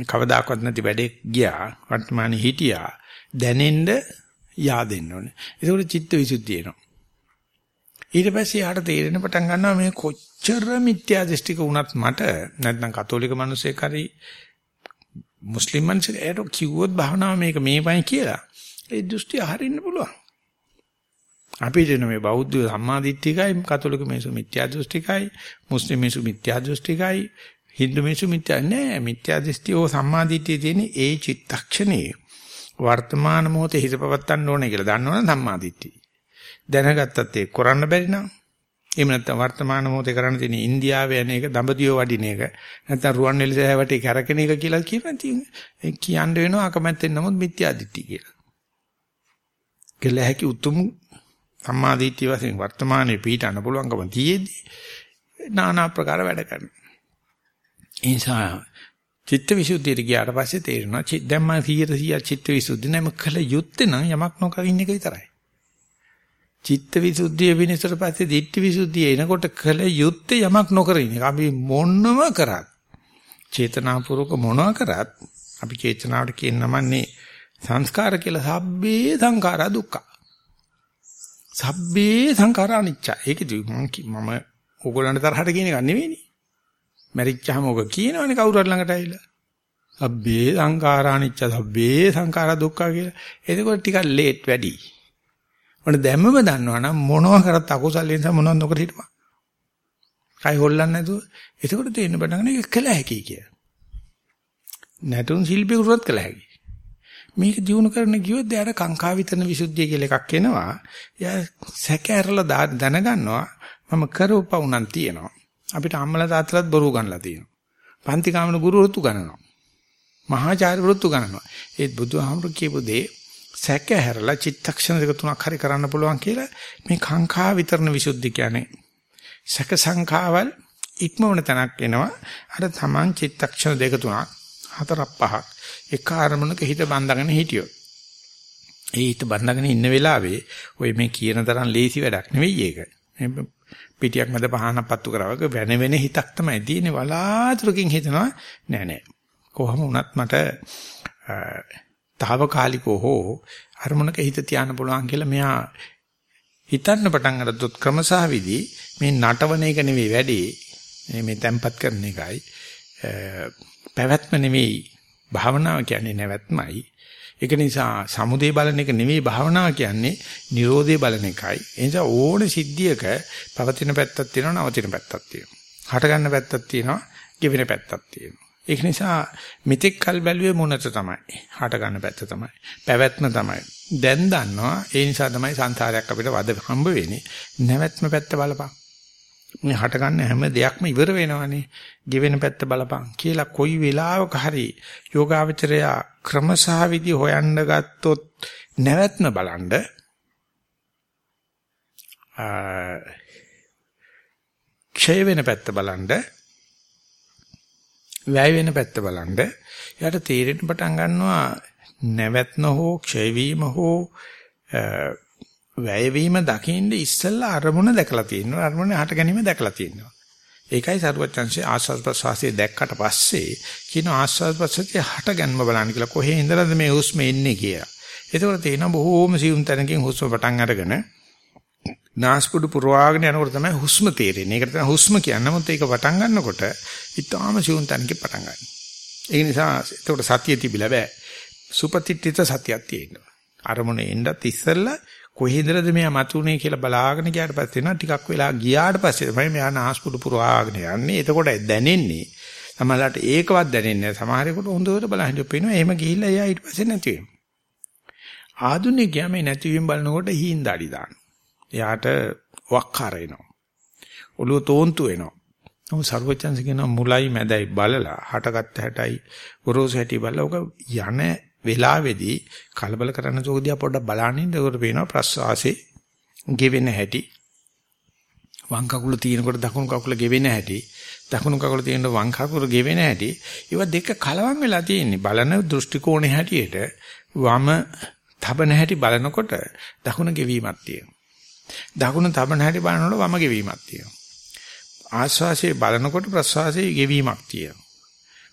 A: කවදාකවත් නැති වැඩේ ගියා. වර්තමානයේ හිටියා. දැනෙන්න yaadෙන්න ඕනේ. ඒකෝට චිත්ත විසුද්ධිය එනවා. ඊට පස්සේ යාට තේරෙන පටන් ගන්නවා මේ කොච්චර මිත්‍යා දෘෂ්ටික වුණත් මට නැත්නම් කතෝලික මිනිස්සෙක් හරි මුස්ලිම් මිනිස්සෙක් ඒට කිව්වොත් භාවනාව මේක මේවයි කියලා. ඒ දෘෂ්ටි හරින්න පුළුවන්. අපි දෙන මේ බෞද්ධ සම්මාදිට්ඨිකයි කතෝලික මිනිස්සු මිත්‍යා දෘෂ්ටිකයි මුස්ලිම් මිනිස්සු මිත්‍යා දෘෂ්ටිකයි හින්දු මිනිස්සු මිත්‍යා නෑ මිත්‍යා දෘෂ්ටි ඕ සම්මාදිට්ඨිය තියෙන ඒ චිත්තක්ෂණේ වර්තමාන මොහොතේ හිත පවත්තන්න ඕනේ කියලා දන්නවනම් සම්මාදිට්ඨිය දැනගත්තත් ඒක කරන්න බැරි නම් එහෙම නැත්නම් වර්තමාන මොහොතේ කරන්න තියෙන ඉන්දියාවේ යන එක දඹදිව වඩින එක නැත්නම් රුවන්වැලි සෑවටේ කැරකෙන එක කියලා කියන තියෙන කියන්න වෙනවා අකමැත්තෙන් නමුත් මිත්‍යා දිට්ඨිය කියලා. කියලා හැකි උතුම් සම්මාදිට්ඨිය වශයෙන් වර්තමානයේ පිටන්න පුළුවන්කම තියෙද්දි নানা ආකාර වැඩ කරනවා. ඒ නිසා චිත්ත විසුද්ධියට ගියාට පස්සේ තේරෙනවා දැන් මම 100 100 චිත්ත විසුද්ධි නැම කළ යුත්තේ නම් යමක් නොකර ඉන්න එක විතරයි. චිත්ත විසුද්ධිය විනිසතර පස්සේ දිට්ඨි විසුද්ධිය එනකොට කළ යුත්තේ යමක් නොකර ඉන්න එක. අපි මොනම කරත් චේතනාපූර්වක මොනවා කරත් අපි චේතනාවට කියන නමන්නේ සංස්කාර කියලා සබ්බේ සංඛාරා දුක්ඛ. සබ්බේ සංඛාරා අනිච්ච. ඒකදී මම ඕගොල්ලන්ට තරහට කියන එක නෙවෙයිනේ. මැරිච්චාම ඕක කියනවනේ කවුරු හරි ළඟට ඇවිල්ලා. සබ්බේ සංඛාරා අනිච්ච සබ්බේ සංඛාරා දුක්ඛ කියලා. එතකොට ටිකක් ලේට් වැඩි. මොන දැම්මම දන්නවනම් මොනවා කරත් අකුසල් නිසා මොනවද නොකර හිටපන්. කයි හොල්ලන්නේ නැතුව. එතකොට තේින්න පටන් ගන්න එක කළ හැකි කිය. නැතුන් ශිල්පියෙකුට කළ හැකි. මේක දිනු කරන ගියොත් එයාට කාංකා විතන විසුද්ධිය කියලා එකක් එනවා. එයා සැක ඇරලා දැනගන්නවා මම කරවපවුණන් තියෙනවා. අපිට අම්මලා තාත්තලාත් බොරු ගන්නලා තියෙනවා. පන්ති කාමන ගුරුවරුත් ගන්නනවා. මහාචාර්යවරුත් ගන්නනවා. ඒත් බුදුහාමුදුරු කියපු දේ සැක ඇරලා චිත්තක්ෂණ දෙක තුනක් හරි කරන්න පුළුවන් කියලා මේ කාංකා විතරන විසුද්ධි කියන්නේ සැක සංඛාවල් ඉක්මවන තැනක් එනවා. අර තමන් චිත්තක්ෂණ දෙක තුනක් හතරක් පහක් එක අරමුණක හිත බඳගෙන හිටියොත් ඒ හිත බඳගෙන ඉන්න වෙලාවේ ඔය මේ කියන තරම් ලේසි වැඩක් නෙවෙයි ඒක. පිටියක් මැද පහනක් පත්තු කරවක වෙන වෙන හිතක් තමයි තියෙන්නේ වලාතුරකින් හිතනවා නෑ නෑ. කොහොම වුණත් මට తాවකාලිකව හෝ අරමුණක හිත තියාන්න පුළුවන් කියලා මෙයා හිතන්න පටන් අරද්දොත් ක්‍රමසහ විදි මේ නටවන එක නෙවෙයි වැඩි මේ තැම්පත් කරන එකයි පැවැත්ම නෙවෙයි භාවනාව කියන්නේ නැවැත්මයි. ඒක නිසා සමුදේ බලන එක නෙවෙයි භාවනාව කියන්නේ Nirodhe බලන එකයි. ඒ නිසා ඕන සිද්ධියක පවතින පැත්තක් තියෙනවා නවතින පැත්තක් තියෙනවා. හට ගන්න පැත්තක් තියෙනවා ගෙවෙන පැත්තක් තියෙනවා. ඒක නිසා මිත්‍යක් කල් බැලුවේ මොනත තමයි. හට ගන්න පැත්ත තමයි. පැවැත්ම තමයි. දැන් දන්නවා ඒ නිසා තමයි සංසාරයක් අපිට වද හම්බ වෙන්නේ. නැවැත්ම පැත්ත බලපන්. මේ හට ගන්න හැම දෙයක්ම ඉවර වෙනවනේ. ගෙවෙන පැත්ත බලපන් කියලා කොයි වෙලාවක හරි යෝගාවචරය ක්‍රමසහ විදි හොයන්න ගත්තොත් නැවැත්ම බලන්න ක්ෂය වෙන පැත්ත බලන්න වැය වෙන පැත්ත බලන්න. එයාට තේරෙන්න පටන් ගන්නවා නැවැත්න හෝ ක්ෂය වීම හෝ වැය වීම දකින්න ඉස්සෙල්ලා අරමුණ දැකලා තියෙනවා. අරමුණ හට ගැනීම දැකලා තියෙනවා. ඒකයි සරුවචන්සේ ආස්වාද ප්‍රසවාසයේ දැක්කට පස්සේ කියන ආස්වාද ප්‍රසවාසයේ හට ගැනීම බලන්න කියලා කොහේ ඉඳලාද මේ හුස්ම එන්නේ කියලා. ඒකවල තියෙන බොහෝම සියුම් තැනකින් හුස්ම පටන් අරගෙන නාස්පුඩු පුරවාගෙන යනකොට තමයි හුස්ම තේරෙන්නේ. ඒකට තමයි හුස්ම කියන්නේ. නමුත් ඒක පටන් ගන්නකොට ඊටාම සියුම් තැනකින් පටන් ගන්නවා. ඒ නිසා ඒකට සතිය තිබිලා බෑ. සුපතිට්ඨිත සතියක් තියෙනවා. අරමුණේ එන්නත් ඉස්සෙල්ලා කොහේදරද මෙයා මතුනේ කියලා බලාගෙන ගියාට පස්සේ නා ටිකක් වෙලා ගියාට පස්සේ තමයි මෙයා නාස්පුඩු පුරවාගෙන යන්නේ. එතකොට දැනෙන්නේ සමහරවිට ඒකවත් දැනෙන්නේ නැහැ. සමහරෙකුට හොඳට බලහින්න පේනවා. එහෙම ගිහිල්ලා එයා ඊට පස්සේ නැති වෙනවා. ආදුනිකයා මේ නැතිවීම බලනකොට හීන්දාඩි දානවා. එයාට වක්කාර එනවා. ඔළුව තෝන්තු වෙනවා. නමුත් සර්වචන්ස කියන මුලයි මැදයි බලලා හටගත්ත හැටයි ගොරෝසු හැටි බලලා ඔක යන වෙලාවේදී කලබල කරන්න තෝදියා පොඩ්ඩක් බලන්න ඉන්න. ඒකට පේනවා ප්‍රස්වාසේ ගෙවෙන හැටි. වම් කකුල තියෙනකොට දකුණු කකුල ගෙවෙන හැටි. දකුණු කකුල තියෙන වම් කකුල ගෙවෙන හැටි. ඒවා දෙක කලවම් වෙලා තියෙන්නේ. බලන දෘෂ්ටි කෝණේ හැටියට වම තබන හැටි බලනකොට දකුණ ගෙවීමක් තියෙනවා. දකුණ තබන හැටි බලනකොට වම ගෙවීමක් තියෙනවා ආශ්වාසයේ බලනකොට ප්‍රශ්වාසයේ ගෙවීමක් තියෙනවා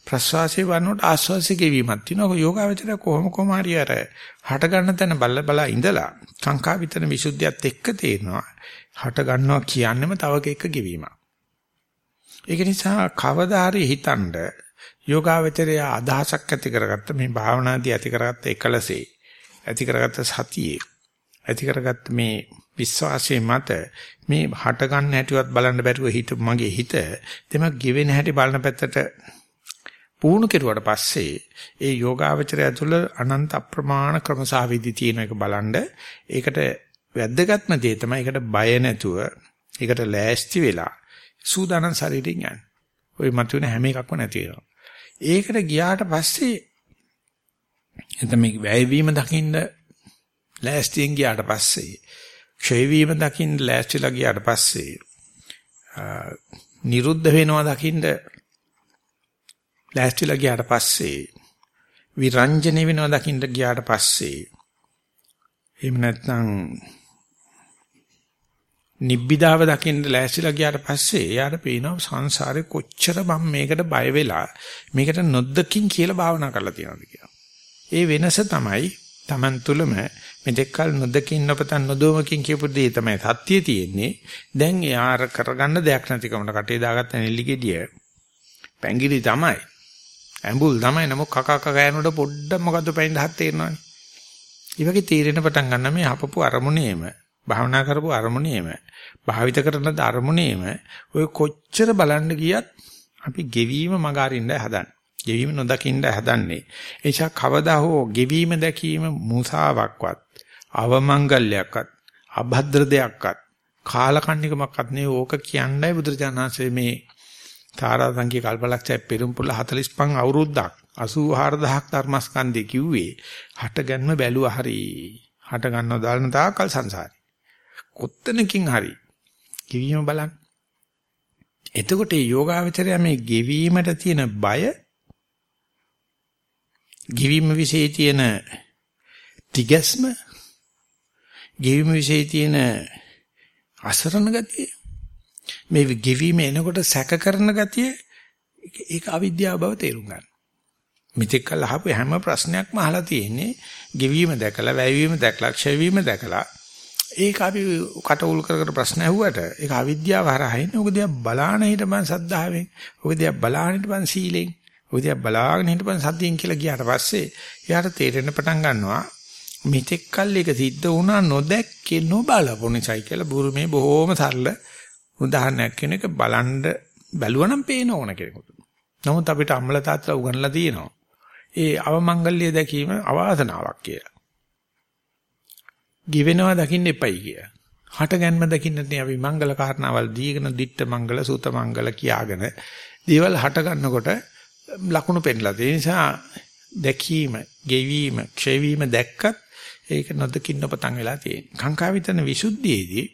A: ප්‍රශ්වාසයේ වන්නොට ආශ්වාසයේ ගෙවීමක් තියෙනවා. යෝගාවචරය කොහොම කොහම හරි අර හට ගන්න තැන බල්ල බලා ඉඳලා සංකා විතන විසුද්ධියත් එක්ක තේරෙනවා. හට ගන්නවා කියන්නේම තව එක ගෙවීමක්. ඒක නිසා කවදා හරි හිතනද යෝගාවචරය අදහසක් ඇති කරගත්ත මේ භාවනාදී ඇති කරගත්ත එකලසේ ඇති කරගත්ත සතියේ ඇති කරගත්ත මේ විශ්වාසයේ මත මේ හට ගන්න හැටිවත් බලන්න බැරුව හිත මගේ හිත දෙම ගෙවෙන හැටි බලන පැත්තට පුහුණු කෙරුවට පස්සේ ඒ යෝගාවචරය තුළ අනන්ත අප්‍රමාණ ක්‍රමසාවිදි තියෙන එක බලනද ඒකට වැද්දගත්ම දේ තමයි ඒකට බය නැතුව ඒකට ලෑස්ති වෙලා සූදානම් ශරීරයෙන් යන්නේ. ওই මතුවෙන හැම එකක්ම නැති වෙනවා. ඒකට ගියාට පස්සේ එතන මේ වැයවීම දකින්න ලෑස්තියෙන් ගියාට පස්සේ ක්ෂය වීම දකින්න ලෑස්තිලා ගියාට පස්සේ නිරුද්ධ වෙනවා දකින්න ලෑස්තිලා ගියාට පස්සේ විරංජන වෙනවා දකින්න ගියාට පස්සේ එහෙම නැත්නම් නිබ්බිදාව දකින්න ලෑස්තිලා ගියාට පස්සේ එයාට පේනවා සංසාරේ කොච්චර මම මේකට බය වෙලා මේකට නොදකින් කියලා භාවනා කරලා තියෙනවද කියලා. ඒ වෙනස තමයි Taman තුලම මෙතෙක්කල් නොදකින් නොපතන් නොදොමකින් කියපු දේ තමයි සත්‍යය තියෙන්නේ. දැන් එයාර කරගන්න දෙයක් නැතිකමට කටේ දාගත්ත නෙල්ලි ගෙඩිය. පැංගිරි තමයි. ඇඹුල් තමයි නමුත් කකා කකා යනකොට පොඩ්ඩක් මොකද්ද පැයින් හත් තේරෙනවනේ. ඒ වගේ තීරෙන පටන් ගන්න මේ අපපු අරමුණේම භාවනා කරපු අරමුණේම භාවිත කරන අරමුණේම ඔය කොච්චර බලන්න ගියත් අපි ගෙවීම මග අරින්න හදන්නේ. ගෙවීම නොදකින්න හදන්නේ. ඒ නිසා කවදා හෝ ගෙවීම දැකීම මුසාවක්වත් අවමංගල්‍යයක්වත් අභද්‍ර දෙයක්වත් කාලකන්නිකමක්වත් නෙවෙයි. ඕක කියන්නයි බුදුරජාණන්සේ මේ තාරාසංඛ්‍ය කල්පලක්ෂය පෙරම්පුල 45 අවුරුද්දක් 84000ක් ධර්මස්කන්ධය කිව්වේ හට ගන්න බැලුවා හරි හට ගන්නව දාන තාකල් සංසාරේ. කොත්තනකින් හරි කිවීම බලන්න. එතකොට මේ යෝගාවචරය මේ ගෙවීමට තියෙන බය ගෙවීම વિશે තියෙන තිගැස්ම ගෙවීම વિશે තියෙන අසරණ ගතිය මේ ගෙවීම එනකොට සැක කරන ගතිය ඒක අවිද්‍යාව බව තේරුම් ගන්න. මෙතෙක් කල් අහපු හැම ප්‍රශ්නයක්ම අහලා තියෙන්නේ ගෙවීම දැකලා වැයවීම දැකලා ක්ෂයවීම දැකලා ඒක අපි කට උල් කර කර ප්‍රශ්න ඇහුවට ඒක අවිද්‍යාව හරහා එන්නේ. ඔක දිහා බලාන හිටපන් සද්ධාවෙන්. ඔක දිහා බලාන හිටපන් සීලෙන්. ඔක දිහා බලාගෙන හිටපන් සතියෙන් කියලා ගියාට පස්සේ එයාට තේරෙන්න පටන් ගන්නවා මෙතෙක් කල් ඒක සිද්ධ වුණා නොදැක්කේ නොබලපො නිසායි කියලා බුරුමේ බොහෝම සරල උදාහරණයක් කියන එක බලන්න බැලුවනම් පේන ඕන කෙනෙකුට. නමුත් අපිට අම්ල තාත්තලා උගන්ලා තියෙනවා. ඒ අවමංගල්‍ය දැකීම අවාසනාවක් කියලා. ගිවෙනවා දකින්න එපයි කිය. හට ගැන්ම දකින්නත් අපි මංගල කාරණාවල් දීගෙන දිට්ඨ මංගල සූත මංගල කියාගෙන දේවල් හට ගන්නකොට ලකුණු පෙන්ලා ඒ නිසා දැකීම, ගෙවීම, ක්ෂේවීම දැක්කත් ඒක නොදකින්න පතන් වෙලා තියෙනවා. කාංකාවිතන විසුද්ධියේදී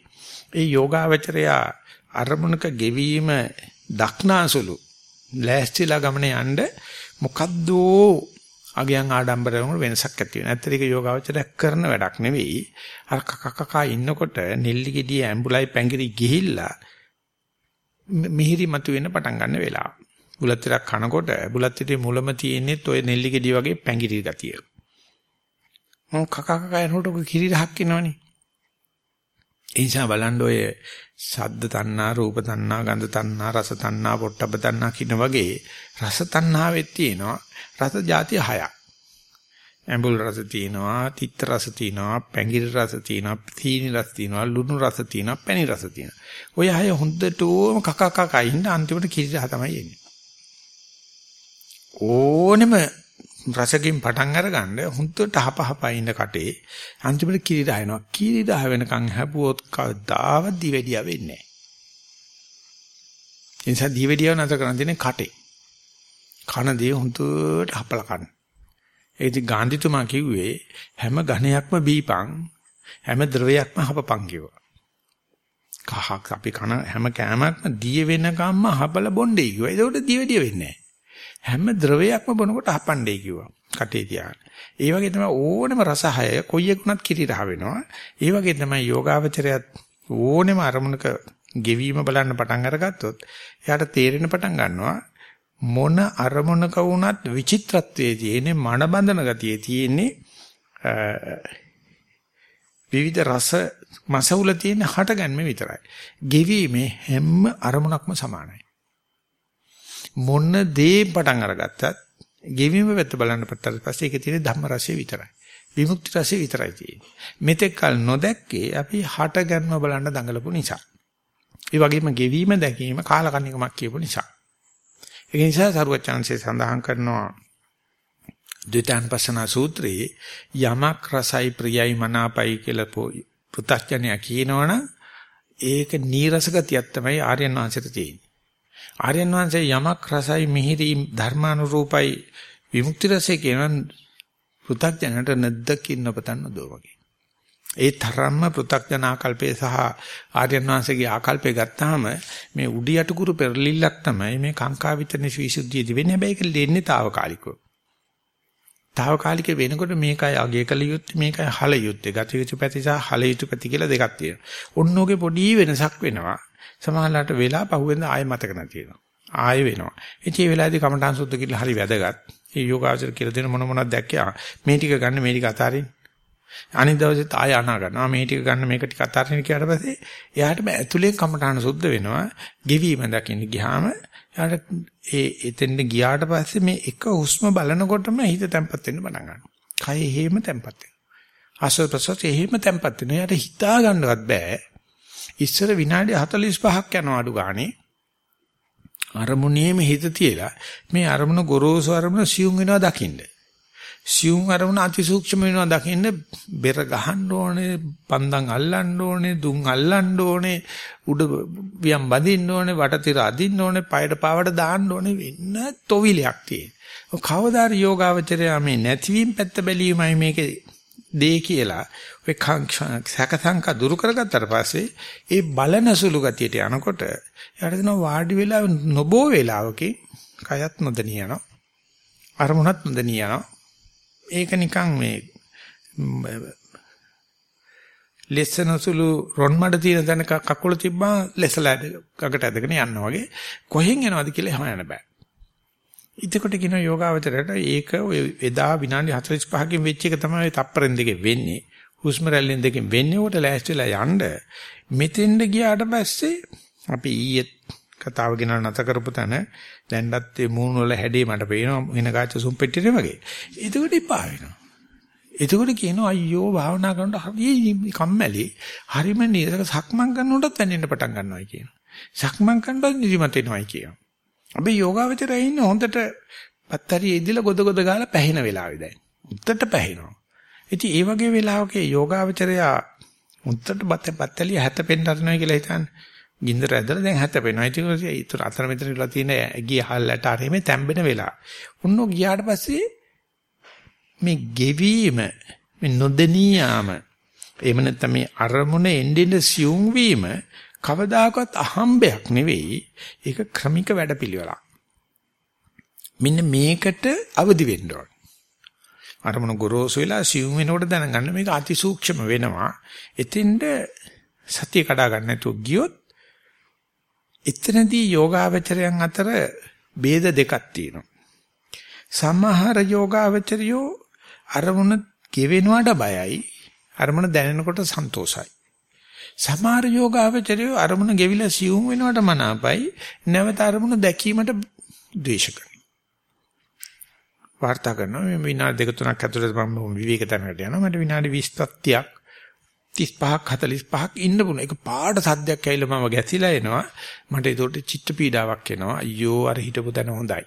A: ඒ යෝගාවචරයා අරමුණක ගෙවීම දක්නාසුළු ලෑස්තිලා ගමනේ යන්න මොකද්ද අගයන් ආඩම්බරයෙන් වෙනසක් ඇති වෙනවා. ඇත්තට ඒක යෝගාවචරය කරන වැඩක් නෙවෙයි. අර කකකකා ඉන්නකොට නෙල්ලි ගෙඩිය ඇඹුලයි පැංගිරි ගිහිල්ලා මිහිරි මතුවෙන්න පටන් ගන්න වෙලාව. බුලත් ටිකක් කනකොට බුලත් ටිකේ මුලම තියෙන්නේ ඔය නෙල්ලි ගෙඩිය වගේ පැංගිරි ගතිය. මම කකකකා යනකොට කිරි රහක් ඉනවනේ. ඒ නිසා බලන්න ඔය සද්ද තණ්හා, රූප තණ්හා, ගන්ධ තණ්හා, රස තණ්හා, පොට්ටබ්බ තණ්හා කියන වගේ රස තණ්හාවෙත් තියෙනවා රස જાති හයක්. ඇඹුල් රස තියෙනවා, තිත්ත රස තියෙනවා, පැංගිරි රස තියෙනවා, තීනි රස තියෙනවා, ලුණු රස තියෙනවා, පැණි රස තියෙනවා. ඔය හය හොඳටම කක කක ඉන්න අන්තිමට කිරි රහ තමයි එන්නේ. ඕනෙම රසකින් පටන් අරගන්න හුන්ට හපහපා ඉන්න කටේ අන්තිමට කිරි දානවා කිරි දා වෙනකන් හැපුවොත් කවදාවත් දිවෙඩිය වෙන්නේ නැහැ. ඒ නිසා දිවෙඩියව නැතර කරන් දෙන්නේ කටේ. කන දේ හුන්ට හපලා කන්න. ඒ ඉතින් ගාන්ධිතුමා කිව්වේ හැම ඝණයක්ම බීපං හැම ද්‍රවයක්ම හපපං කිව්වා. කහක් අපි කන හැම කෑමක්ම දිය වෙනකම්ම හපලා බොණ්ඩේ කිව්වා. ඒකට දිවෙඩිය වෙන්නේ නැහැ. හැම ද්‍රවයක්ම බොනකොට හපන්නේ කිව්වා. කටේ තියාගෙන. ඒ වගේ තමයි ඕනම රසහය කොයි එකුණත් කිරි රහ වෙනවා. ඒ වගේ තමයි යෝගාවචරයත් ඕනෙම අරමුණක ගෙවීම බලන්න පටන් අරගත්තොත් එයාට තේරෙන පටන් ගන්නවා මොන අරමුණක වුණත් විචිත්‍රත්වයේ තියෙන්නේ මන බඳන ගතියේ තියෙන්නේ විවිධ රස මසවුල තියෙන හටගන්ම විතරයි. ගෙවීමේ හැම අරමුණක්ම සමානයි. මොන දේ පටන් අරගත්තත් ගෙවීම පැත්ත බලන්න පටන් පස්සේ ඒකේ තියෙන ධම්ම රසය විතරයි. විමුක්ති රසය විතරයි තියෙන්නේ. මෙතෙක් කල නොදැක්කේ අපි හට ගන්න බලන්න දඟලපු නිසා. ඒ වගේම ගෙවීම දැකීම කාලකන්නිකමක් කියපු නිසා. ඒ නිසා සරුවචාන්සේ සඳහන් කරනවා ද්විතානපසන සූත්‍රයේ යමක් රසයි ප්‍රියයි මනාපයි කියලා පුතඥය කියනවනම් ඒක නීරස ගතියක් තමයි ආර්යයන් වහන්සේට තියෙන්නේ. ආර්යයන් වහන්සේ යමක් රසයි මිහිරි ධර්මානුරූපයි විමුක්ති රසය කියන පෘථග්ජනට නැද්දකින් නොපතන්න දෝ වගේ. ඒ තරම්ම පෘථග්ජන ආකල්පේ සහ ආර්යයන් වහන්සේගේ ආකල්පේ ගත්තාම මේ උඩි යටකුරු පෙරලිල්ලක් තමයි මේ කාංකා විතරනේ විසුද්ධියදී වෙන්නේ. හැබැයි ඒක දෙන්නේ తాවකාලිකව. తాවකාලික වෙනකොට මේකයි අගය කළ යුත්තේ මේකයි හල යුත්තේ. ගති යුතු පැති සහ හල යුතු පැති කියලා දෙකක් තියෙනවා. ඔන්නෝගේ පොඩි වෙනසක් වෙනවා. සමහරලාට වෙලා පහුවෙන්ද ආයෙ මතක නැතිනවා. ආයෙ වෙනවා. ඉතින් මේ වෙලාවේදී කමඨාන් සුද්ධ කියලා හරි වැදගත්. මේ යෝගාචර කියලා දෙන මොන මොනවද දැක්කා. මේ ටික ගන්න මේ ටික අතාරින්. අනිත් දවසෙත් ආයෙ අනා ගන්නවා. මේ ටික ගන්න මේක ටික අතාරින් කියලා පස්සේ එයාට ඇතුලේ කමඨාන සුද්ධ වෙනවා. ගෙවීම දකින්න ගියාම එයාට ඒ එතෙන්ද ගියාට පස්සේ මේ එක හුස්ම බලනකොටම හිත තැම්පත් වෙන්න පටන් ගන්නවා. කය හේම තැම්පත් වෙනවා. ආශ්වාස ප්‍රශ්වාස හේම තැම්පත් වෙනවා. එයාට හිතා ගන්නවත් බෑ. ඉස්සර විනාඩි 45ක් යනවා අඩු ගානේ. අරමුණේම හිත තියලා මේ අරමුණ ගොරෝසු අරමුණ සියුම් වෙනවා දකින්න. සියුම් අරමුණ අතිසූක්ෂම වෙනවා දකින්න බෙර ගහන්න ඕනේ, පන්දන් අල්ලන්න ඕනේ, දුම් අල්ලන්න ඕනේ, උඩ වියම් බඳින්න ඕනේ, වටතිර අදින්න ඕනේ, පයඩ පාවඩ දාන්න ඕනේ වෙන්න තොවිලයක් තියෙන. කවදාද යෝගාවචරය මේ නැතිවීම පැත්ත බැලීමයි මේකේ දේ කියලා ඔය සැකසංක දුරු කරගත්තට පස්සේ ඒ බලන සුළු ගතියට යනකොට යාට දෙනවා වාඩි වෙලා නොබෝ වේලාවකින් කයත් නොදණිය යනවා. අරමුණත් නොදණිය යනවා. ඒක නිකන් මේ ලෙස්සන සුළු රොන් මඩ තියෙන තැනක කකුල තිබ්බා ලෙසලා ගඟට ඇදගෙන යනවා වගේ කොහෙන් යනවද කියලා හොයන්න බෑ. එතකොට කියන යෝගාවචරයට ඒක ඔය එදා විනාඩි 45කින් වෙච්ච එක තමයි තප්පරෙන් දෙකේ වෙන්නේ. හුස්ම රැල්ලෙන් දෙකෙන් වෙන්නේ උට ලෑස්තිලා යන්න. මෙතෙන්ද ගියාට පස්සේ අපි ඊයේ කතාව ගෙන නැත කරපු තැන දැන්වත් මේ මූණ වල හැඩේ මට පේනවා වෙන කාච සුම්පෙට්ටියේ වගේ. එතකොට ඉපා වෙනවා. එතකොට කියනවා අයියෝ භාවනා කරනකොට හරි කම්මැලි. හරිම නේද සක්මන් කරනකොටත් වෙන්නෙන්න පටන් ගන්නවා කියනවා. සක්මන් කරනකොට නිදිමත එනවායි කියනවා. අපි යෝගාවචරය ඉන්නේ හොඳට පත්තරිය ඉදිලා ගොද ගොද ගාලා පැහින වෙලාවේ දැන්. උත්තට පැහිනවා. ඉතින් ඒ වගේ වෙලාවක යෝගාවචරය උත්තට බත් පත්තලිය හැතපෙන්න හදනවා කියලා හිතන්නේ. ගින්දර ඇදලා දැන් හැතපෙනවා. ඉතින් ඒක අතර මෙතන ඉලා තියෙන ගිය හල්ලට අරෙමේ තැම්බෙන වෙලාව. උන්නෝ ගියාට පස්සේ මේ ගෙවීම මේ නොදෙනියාම එහෙම නැත්නම් මේ අරමුණ එන්නේ සියුම් වීම කවදාකවත් අහම්බයක් නෙවෙයි ඒක ක්‍රමික වැඩපිළිවෙලක් මෙන්න මේකට අවදි වෙන්න ඕන. අරමුණ ගොරෝසු වෙලා සියුම් වෙනකොට දැනගන්න මේක අතිසූක්ෂම වෙනවා. එතෙන්ද සතිය කඩා ගන්න නැතුව ගියොත් එතනදී යෝගාවචරයන් අතර ભેද දෙකක් තියෙනවා. සමහර යෝගාවචරියෝ අරමුණ ගෙවෙනවට බයයි අරමුණ දැනෙනකොට සන්තෝසයි. සමහර යෝගාවචරියෝ අරමුණ ගෙවිලා සියුම් වෙනවට මනාපයි නැවත අරමුණ දැකීමට ද්වේෂ කරනවා. වාර්තා කරනවා මේ විනාඩි දෙක තුනක් ඇතුළත මම විවේක තැනකට යනවා මට විනාඩි 20ක් 35ක් 45ක් ඉන්න පුළුවන්. ඒක පාට සද්දයක් ඇවිල්ලා මම ගැසිලා එනවා. මට ඒකට චිත්ත පීඩාවක් එනවා. අයියෝ අර හිටපු තැන හොඳයි.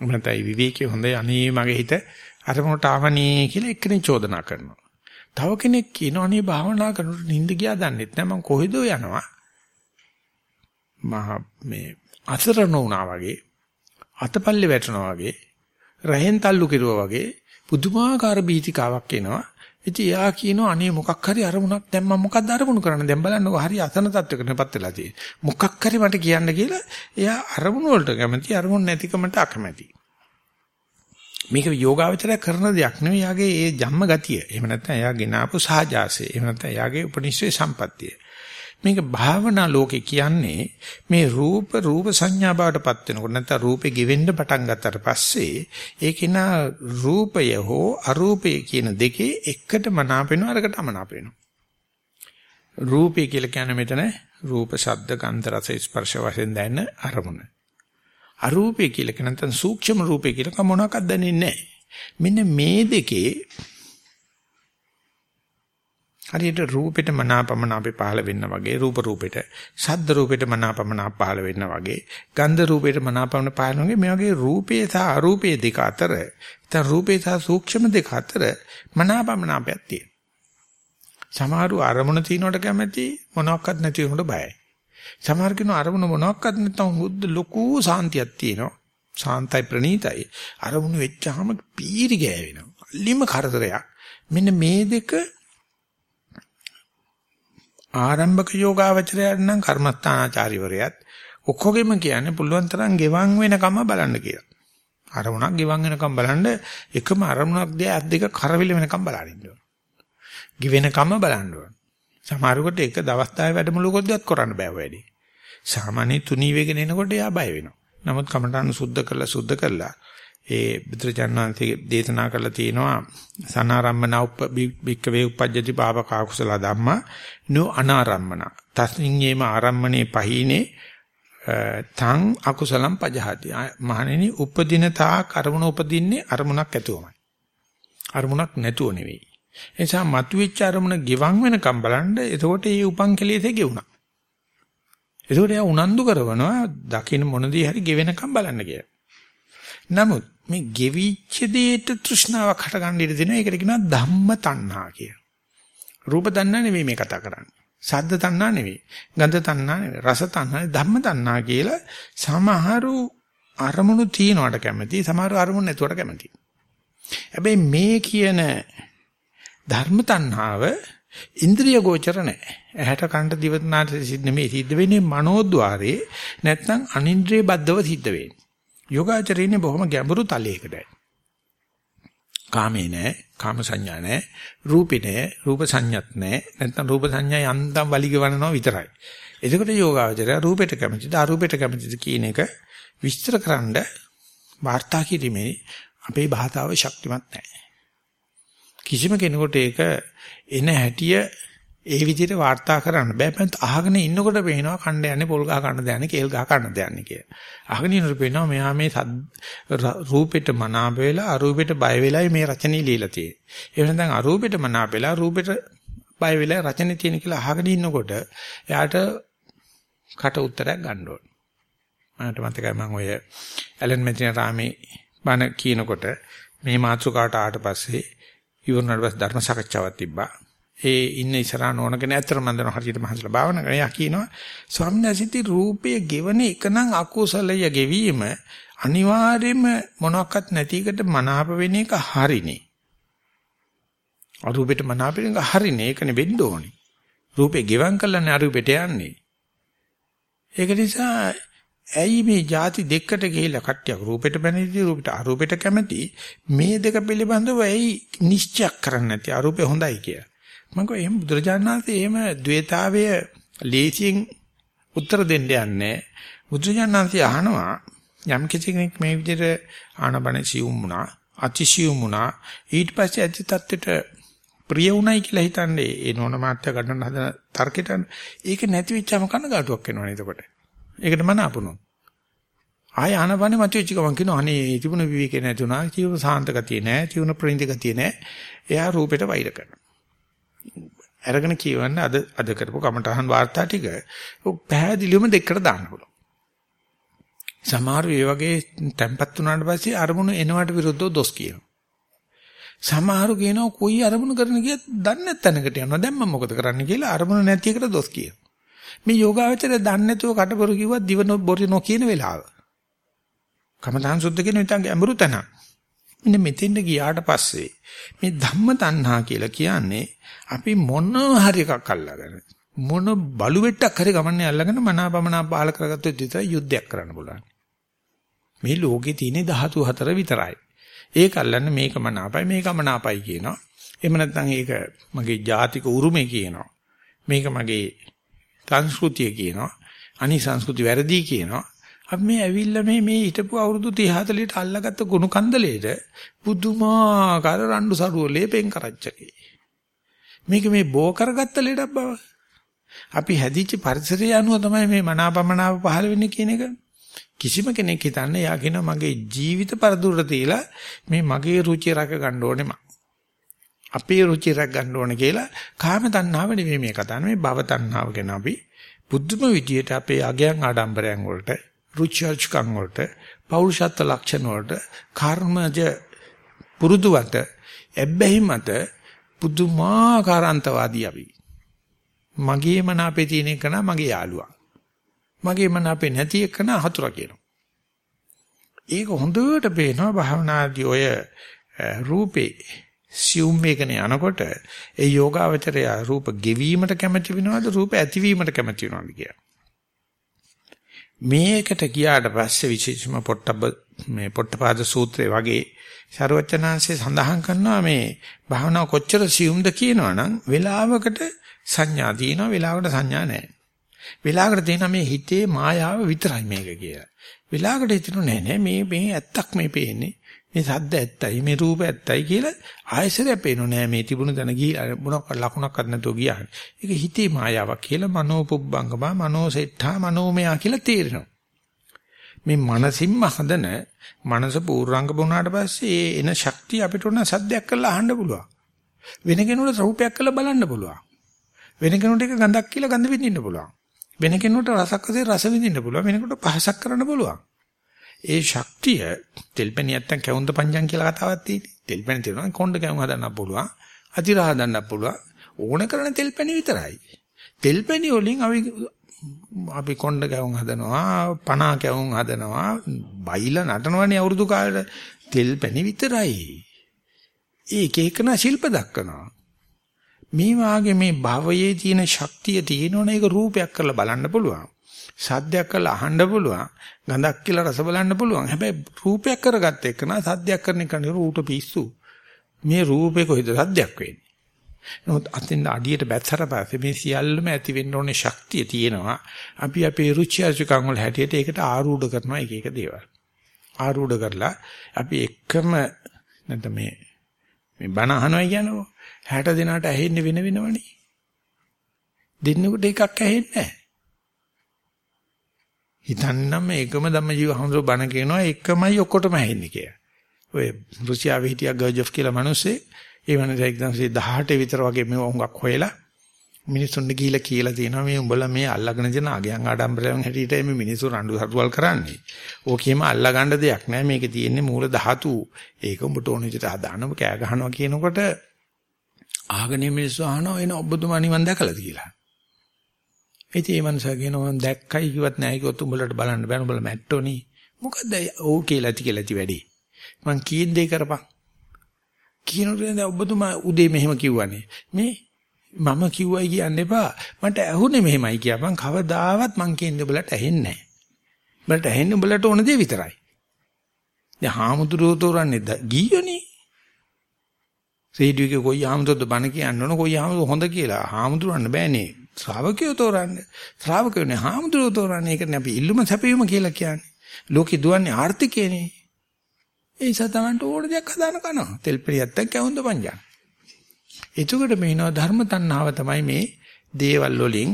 A: මනතයි විවේකයේ හොඳයි. අනේ මගේ හිත අරමුණට ආවනේ කියලා එක්කෙනෙක් චෝදනා කරනවා. තව කෙනෙක් කියනවා අනේ භාවනා කරනකොට නිින්ද ගියා දන්නෙත් නෑ මම කොහෙද යනවා. මහ මේ අසරණ වුණා වගේ අතපල්ලේ වැටෙනවා වගේ රහෙන් තල්ලු කෙරුවා වගේ පුදුමාකාර බීතිකාවක් එනවා. ඉතින් එයා කියනවා අනේ මොකක් හරි අරමුණක් දැන් මම මොකක්ද අරමුණු කරන්නේ දැන් බලන්නකො හරි අසන තත්වයකටපත් වෙලා තියෙන්නේ මොකක් හරි මට කියන්න කියලා එයා අරමුණු වලට කැමති අරමුණු නැතිකමට අකමැති මේක යෝගාවචරය කරන දෙයක් නෙවෙයි යාගේ ඒ ජම්ම ගතිය එහෙම නැත්නම් එයා ගෙනාපු සහජාසය එහෙම නැත්නම් එයාගේ උපනිශ්‍රේ සම්පත්තිය මේක භාවනා ලෝකේ කියන්නේ මේ රූප රූප සංඥා බවටපත් වෙනකොට නැත්නම් රූපේ ගෙවෙන්න පටන් ගත්තට පස්සේ ඒකින රූපය හෝ අරූපය කියන දෙකේ එකට මනාප වෙනවා අරකට අමනාප වෙනවා. රූපය කියලා කියන්නේ මෙතන රූප, ශබ්ද, ගන්ධ, රස, ස්පර්ශ වශයෙන් දැනෙන අරමුණ. අරූපය කියලා කියන නැත්නම් සූක්ෂම රූපය කියලා මොනවාක්වත් දැනෙන්නේ නැහැ. මෙන්න මේ දෙකේ හරියට රූපෙට මනාපමන අපි පහළ වෙන්න වගේ රූප රූපෙට ශබ්ද රූපෙට මනාපමන පහළ වෙන්න වගේ ගන්ධ රූපෙට මනාපමන පහළ වගේ මේ වගේ රූපේ සහ අරූපේ දෙක අතර නැත්නම් රූපේ සහ සූක්ෂම දෙක අතර මනාපමනාපයක් තියෙනවා සමහරු අරමුණ තියනවට කැමති මොනවත් නැති වෙනකොට බයයි සමහර කෙනා අරමුණ මොනවත් නැත්නම් හුද්ද ලොකු සාන්තියක් තියෙනවා සාන්තයි ප්‍රණීතයි අරමුණු වෙච්චාම පීරි ගෑවෙනවා ලිම කරදරයක් මෙන්න මේ දෙක ආරම්භක යෝගාවචරයට නම් කර්මස්ථානාචාරිවරයත් ඔක්කොගෙම කියන්නේ පුළුවන් තරම් ගෙවන් වෙනකම බලන්න කියලා. අරමුණක් ගෙවන් වෙනකම් බලන්න එකම අරමුණක් දිහා අත් දෙක කරවිල වෙනකම් බලන්න ඕන. ගිවෙනකම බලන්න ඕන. සමහරකට එක දවස් 10 වැඩමුළුවකදීවත් කරන්න බෑ වැඩි. සාමාන්‍ය තුනී වේගෙන එනකොට එයා බය වෙනවා. නමුත් කමඨාන සුද්ධ කරලා සුද්ධ කරලා ඒ බුදුරජාණන්සේ දේශනා කරලා තියෙනවා සනාරම්මන උප බික්ක වේ උපජ්ජති පාපක කුසල ධම්මා නු අනාරම්මන තස්මින් යේම ආරම්මනේ පහිනේ තං අකුසලම් පජහති මහණෙනි උපදින තා කර්මන උපදින්නේ අරමුණක් ඇතුවමයි අරමුණක් නැතුව නෙවෙයි ඒ නිසා මතුවෙච්ච අරමුණ ගිවන් වෙනකම් බලන්න එතකොට මේ උපන් කෙලෙසේ ගෙවුණා එතකොට එයා උනන්දු කරනවා දකින්න මොනදී හරි ගෙවෙනකම් බලන්න කියලා නමුත් මේ ගෙවිච්ච දෙයට තෘෂ්ණාවක් හටගන්න ඉඩ දෙනවා. ඒකට කියනවා ධම්ම තණ්හා කියලා. රූප තණ්හා නෙවෙයි මේ කතා කරන්නේ. සද්ද තණ්හා නෙවෙයි. ගන්ධ තණ්හා නෙවෙයි. රස තණ්හා ධම්ම තණ්හා කියලා සමහරු අරමුණු තියනවට කැමති. සමහරු අරමුණු නැතුවට කැමති. හැබැයි මේ කියන ධර්ම තණ්හාව ඉන්ද්‍රිය ගෝචර නැහැ. ඇහැට කනට දිවට නාසයට සිද්ධ නෙමෙයි සිද්ධ වෙන්නේ මනෝද්වාරේ නැත්නම් අනින්ද්‍රිය බද්ධව සිද්ධ වෙන්නේ. යෝගාචරයේ බොහොම ගැඹුරු තලයකටයි. කාමේ නෑ, කාම සංඥා නෑ, රූපේ නෑ, රූප සංඥත් නෑ. නැත්නම් රූප සංඥා යන්තම් වලිග වනනවා විතරයි. එතකොට යෝගාචරය රූපෙට කැමතිද, අරූපෙට කැමතිද කියන එක විස්තරකරනද වාර්තා කිරීමේ අපේ භාෂාව ශක්තිමත් නැහැ. කිසිම කෙනෙකුට ඒක එන හැටිය ඒ විදිහට වාර්තා කරන්න බෑ. පැන්ත අහගෙන ඉන්නකොට පේනවා කණ්ඩ යන්නේ පොල් ගහ කන්න දයන්නේ කේල් ගහ කන්න දයන්නේ කියලා. අහගෙන ඉන්නකොට පේනවා මෙහා මේ රූපෙට මනාප වෙලා අරූපෙට බය වෙලායි මේ රචනයේ লীලා තියෙන්නේ. ඒ වෙනඳන් අරූපෙට මනාප වෙලා රූපෙට බය වෙලා රචනයේ තියෙන කියලා අහගෙන ඉන්නකොට එයාට කට උත්තරයක් ගන්න ඕන. මට මතකයි මම ඔය ඇලන් මෙතින රාමේ බණ කියනකොට මේ මාතෘකාවට ආවට පස්සේ ඉවරනට පස්සේ ධර්ම සාකච්ඡාවක් තිබ්බා. ඒ ඉන්න ඉස්සරහ නෝනගෙන ඇත්තටම මම දන්නවා හරියට මහන්සිලා භාවනා කරන. එයා කියනවා ස්වාමීන් වහන්සේ රූපයේ ගෙවන එක නම් අකුසලය ගෙවීම අනිවාර්යයෙන්ම මොනවත් නැති එකට මනාප වෙන එක හරිනේ. අරූපෙට මනාප වෙන එක හරිනේ. ඒකනේ වෙන්න ඕනේ. රූපේ ගෙවම් කළානේ අරූපෙට යන්නේ. ඒක නිසා ඇයි මේ ಜಾති දෙකට ගිහිලා කට්ටියක් රූපෙට බැනීදී රූපෙට අරූපෙට කැමති? මේ දෙක පිළිබඳව ඇයි නිශ්චයක් කරන්නේ නැති? අරූපේ හොඳයි කියලා. මම කිව්වා එහෙම බුදුරජාණන්සේ එහෙම द्वේතාවය ලේසියෙන් උත්තර දෙන්න යන්නේ බුදුරජාණන්සේ අහනවා යම් කෙනෙක් මේ විදිහට ආනබන සිවුම් වුණා අතිසියුම් වුණා ඊට පස්සේ ඇති තත්ත්වෙට ප්‍රිය උණයි කියලා හිතන්නේ ඒ නෝන මාත්‍ය ගන්න හදන තර්කයට ඒක නැති වෙච්චම කනගාටුවක් වෙනවනේ එතකොට. ඒකට මන අපුණු. ආය ආනපනේ මතුවෙච්ච ගමන් කියනවා අනේ තිබුණ විවේකේ නැතුණා, ජීව සාන්ත ගතිය නැහැ, ජීවන ප්‍රණීත ගතිය නැහැ. එයා රූපෙට වෛර කරනවා. අරගෙන කියවන්න අද අද කරපු කමටහන් වාර්තා ටික පැහැදිලිවම දෙකට දාන්න පුළුවන්. සමහර ඒ වගේ තැම්පත් වුණාට පස්සේ අරමුණු එනවට විරුද්ධව දොස් කියනවා. සමහරු කියනවා කොයි අරමුණු කරන ගියත් දන්නේ නැත්නම්කට යනවා. දැන් මම මොකද කරන්න කියලා අරමුණු නැති එකට දොස් කියනවා. මේ යෝගාවචරය දන්නේ නැතුව කටබරු කිව්වත් දිව බොරු නොකියන වෙලාව. කමඨාන් සුද්ධ කියන විතංග අමරු තන. මෙන්න මෙතෙන්ට ගියාට පස්සේ මේ ධම්ම තණ්හා කියලා කියන්නේ අපි මොන හරි එකක් අල්ලගෙන මොන බලු වෙට්ටක් හරි ගමන්නේ අල්ලගෙන මනාපමනා පාල කරගත්තොත් විතරයි යුද්ධයක් කරන්න පුළුවන්. මේ ලෝකේ තියෙන ධාතු හතර විතරයි. ඒක අල්ලන්නේ මේක මනාපයි මේක මනාපයි කියනවා. එහෙම නැත්නම් ඒක මගේ ජාතික උරුමේ කියනවා. මේක මගේ සංස්කෘතිය කියනවා. අනි සංස්කෘති වැරදි කියනවා. අපි මේ ඇවිල්ලා මේ මේ හිටපු අවුරුදු 30 40ට අල්ලගත්ත ගුණ කන්දලේට පුදුමාකාර රණ්ඩු සරුවලේ පෙන් කරච්චකේ. මේක මේ බෝ කරගත්ත ලෙඩක් බව. අපි හැදිච්ච පරිසරය අනුව තමයි මේ මනාපමනාප පහළ වෙන්නේ කියන එක. කිසිම කෙනෙක් හිතන්නේ යා කියන මගේ ජීවිත පරදුරට තියලා මේ මගේ රුචිය රැක ගන්න ඕනේ මං. අපේ රුචිය රැක ගන්න ඕනේ කියලා කාම තණ්හාව නෙමෙයි මේ කතාව. මේ භව තණ්හාව ගැන අපි බුද්ධම විදියට අපේ අගයන් ආඩම්බරයන් වලට රුචර්ජ්කම් වලට පෞරුෂත්ව ලක්ෂණ වලට කර්මජ පුරුදුවට එබ්බැහි මත පුදුමාකාර අන්තවාදී අපි. මගේ මන අපේ තියෙන එක මගේ යාළුවා. මගේ මන අපේ නැති එක නා හතුරා කියනවා. ඒක හොඳට පේනවා භාවනාදී ඔය රූපේ සියුම් වේගන යනකොට ඒ යෝගාවචරය රූප ගෙවීමට කැමති වෙනවද රූප ඇතිවීමට කැමති වෙනවද කියලා. මේකට ගියාට පස්සේ විශේෂම පොට්ටබ මේ පොට්ටපාද සූත්‍රය වගේ ਸਰවචනාංශය සඳහන් කරනවා මේ භාවනාව කොච්චර සියුම්ද කියනවනම් වෙලාවකට සංඥා තියෙනවා වෙලාවකට සංඥා නැහැ. වෙලාවකට තියෙනවා මේ හිතේ මායාව විතරයි මේක කියලා. වෙලාවකට හිතෙන්නේ නෑ නෑ මේ මේ ඇත්තක් මේ පේන්නේ. මේ සද්ද ඇත්තයි මේ රූප ඇත්තයි කියලා ආයසරය පේනෝ නෑ මේ තිබුණු තැන ගිහ මොනක් ලකුණක්වත් නැතුව ගියා. ඒක හිතේ මායාවක් කියලා මනෝපුබ්බංගම මනෝසෙට්ඨා මනෝමයා කියලා තේරෙනවා. මේ මනසින්ම හදන මනස පූර්ණංග වුණාට පස්සේ එන ශක්තිය අපිට උන සද්දයක් කරලා අහන්න පුළුවන්. වෙන කෙනෙකුට රූපයක් කරලා බලන්න පුළුවන්. වෙන කෙනෙකුට එක ගඳක් කියලා ගඳ විඳින්න පුළුවන්. වෙන කෙනෙකුට රසක් වශයෙන් රස විඳින්න පුළුවන්. වෙනකොට පහසක් කරන්න පුළුවන්. ඒ ශක්තිය තෙල්පැණි නැත්තම් කැවුම්ද පංජන් කියලා කතාවක් තියෙන්නේ. තෙල්පැණි තියෙනවා කොණ්ඩ කැවුම් හදන්න පුළුවන්. අතිරහ හදන්න පුළුවන්. ඕන කරන තෙල්පැණි විතරයි. තෙල්පැණි වලින් අපි අපි කොණ්ඩ කැවුම් හදනවා, පනා කැවුම් හදනවා, බයිලා නටනවනේ අවුරුදු කාලේ තෙල්පැණි විතරයි. ඒක එකන ශිල්ප දක්වනවා. මේ වාගේ මේ භවයේ තියෙන ශක්තිය තියෙනවනේ ඒක රූපයක් කරලා බලන්න පුළුවන්. සද්දයක් කරලා අහන්න පුළුවන්. ගඳක් කියලා රස බලන්න පුළුවන්. හැබැයි රූපයක් කරගත්ත එක නා සද්දයක් කරන එක නේ රූට පිස්සු. මේ රූපේ කොහෙද සද්දයක් වෙන්නේ? නමුත් අතින් අඩියට බැස්සට පස්සේ මේ සියල්ලම ඇති වෙන්න ඕනේ ශක්තිය තියෙනවා. අපි අපේ රුචි අරුචිකම් වල හැටියට ඒකට ආරූඪ කරනවා එක එක දේවල්. ආරූඪ කරලා අපි එකම නැත්නම් මේ මේ බණ අහනවා කියන්නේ 60 දිනකට ඇහෙන්නේ වෙන වෙනවනේ. දෙන්නෙකුට එකක් ඇහෙන්නේ නැහැ. හිතන්නම් මේකම ධම්මජීව හඳුර බණ කියනවා එකමයි ඔක්කොටම ඇහෙන්නේ කියලා. ඔය රුසියාවේ හිටියා ගර්ජොෆ් කියලා මිනිස්සේ ඒ වෙනදා 1918 විතර වගේ මේ හුඟක් හොයලා මිනිසුන්ට ගිහිලා කියලා තියෙනවා මේ උඹලා මේ අල්ලගෙන දෙන අගයන් ආඩම්බරයන් හැටියට මේ මිනිස්සු රණ්ඩු සරුවල් කරන්නේ. ඕකේම අල්ලගන්න දෙයක් නෑ මේකේ තියෙන්නේ මූල ධාතු. ඒක උඹට ඕන විදිහට අදානම කෑ ගහනවා කියනකොට ආගනේ මිනිස්සු අහනවා එන ඔබතුමා නිවන් දැකලාද කියලා. ඉතින් මේ මනුස්සයා කියනවා මම දැක්කයි කිව්වත් නැහැ කිව්වොත් උඹලට බලන්න බෑ උඹලා මැට්ටෝනි. මොකද්ද ඕ කියලා ඇති කියලා ඇති වැඩි. මං කීන් දෙය කරපන්. කියනකොට ඔබතුමා උදේ මෙහෙම කිව්වනේ. මේ මම කිව්වයි කියන්න එපා. මට ඇහුනේ මෙහෙමයි කියපන්. කවදාවත් මං කියන්නේ උඹලට ඇහෙන්නේ නැහැ. උඹලට ඇහෙන්නේ උඹලට ඕන දේ විතරයි. දැන් හාමුදුරුවෝ තෝරන්නේ ගියෝනේ. රේඩියෝ එකේ කොයි හාමුදුරුවෝද බණ කියන්න ඕන කොයි හාමුදුරුවෝ හොඳ කියලා. හාමුදුරුවන්න බෑනේ. ශ්‍රාවකයෝ තෝරන්නේ. ශ්‍රාවකයෝනේ හාමුදුරුවෝ තෝරන්නේ. ඒකනේ අපි ඉල්ලුම සැපයීම කියලා කියන්නේ. ලෝකෙ දුවන්නේ ආර්ථිකයනේ. ඒ නිසා Tamanට ඕන දෙයක් හදාන කනවා. තෙල් පිළියත්තක් කැවුම්ද පංජා. එතකොට මේනවා ධර්ම තණ්හාව තමයි මේ දේවල් වලින්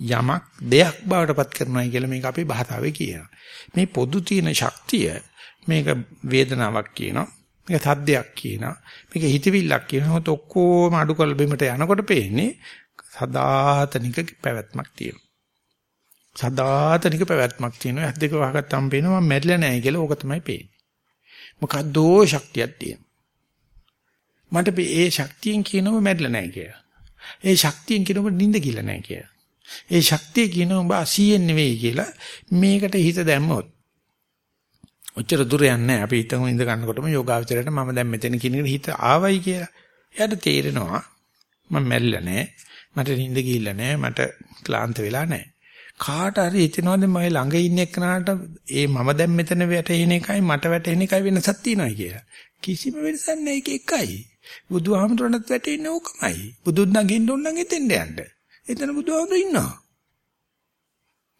A: යමක් දෙයක් බවට පත් කරනවායි කියලා මේක අපේ භාෂාවේ කියනවා. මේ පොදු තියෙන ශක්තිය මේක වේදනාවක් කියනවා. මේක සද්දයක් කියනවා. මේක හිතවිල්ලක් කියනවා. මොකද ඔක්කොම අඩු කළ බිමට යනකොට පේන්නේ සදාතනික පැවැත්මක් තියෙනවා. සදාතනික පැවැත්මක් තියෙනවා. ඇස් දෙක වහගත්තාම පේනවා මම මැරිලා නැහැ කියලා ඕක තමයි පේන්නේ. මොකද්දෝ ශක්තියක් තියෙනවා. මට ඒ ශක්තියෙන් කියනව මැරිලා නැහැ කියලා. ඒ ශක්තියෙන් කියනව නිින්ද කියලා නැහැ කියලා. ඒ ශක්තිය කියනව ඔබ 80න් නෙවෙයි කියලා මේකට හිත දැම්මොත් ඔච්චර දුර යන්නේ අපි හිතමු ඉඳ ගන්නකොටම යෝගාවචරයට මම දැන් මෙතන කියන හිත ආවයි කියලා. එයාට තේරෙනවා මම මැරිලා නැහැ. මට නිින්ද ගිහිල්ලා නැහැ. මට ක්ලාන්ත වෙලා නැහැ. කාට හරි හිතනවාද මම ළඟ ඉන්න එක්කනට ඒ මම දැන් මෙතන වැටෙන එකයි මට වැටෙන එකයි වෙනසක් තියෙනවා කියලා. කිසිම වෙනසක් නැහැ ඒක එකයි. බුදුහාමුදුරණත් වැටෙන්නේ ඕකමයි. බුදුන් නගින්න ඕන නම් එතෙන්ට යන්න. එතන බුදුහාමුදුර ඉන්නවා.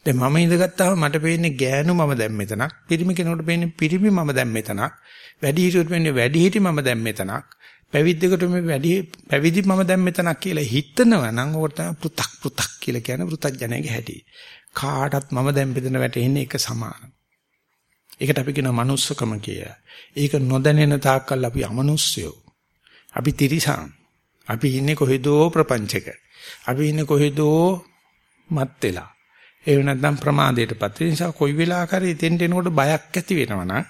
A: දැන් මම ඉඳගත්තාම මට පේන්නේ ගෑනු මම දැන් මෙතනක්. පිරිමි කෙනෙකුට පේන්නේ පිරිමි මම දැන් මෙතනක්. වැඩි හිටියොත් පේන්නේ වැඩි හිටි මම දැන් මෙතනක්. පැවිද්දකට මේ වැඩි පැවිදි මම දැන් මෙතනක් කියලා හිතනවා නම් ඕකට තමයි පෘ탁 පෘ탁 කියලා කියන පෘ탁ජනයේ හැටි. කාටත් මම දැන් බෙදෙන වැටෙන්නේ එක සමාන. ඒකට අපි කියනවා manussකම කියලා. ඒක නොදැනෙන තාක්කල් අපි අමනුස්සයෝ. අපි තිරිසන්. අපි ඉන්නේ කොහෙදෝ ප්‍රපංචක. අපි ඉන්නේ කොහෙදෝ මත් වෙලා. ඒ වෙනත්නම් ප්‍රමාදයටපත්. ඒ නිසා කොයි වෙලාවක හරි එතෙන්ට එනකොට බයක් ඇති වෙනවා නම්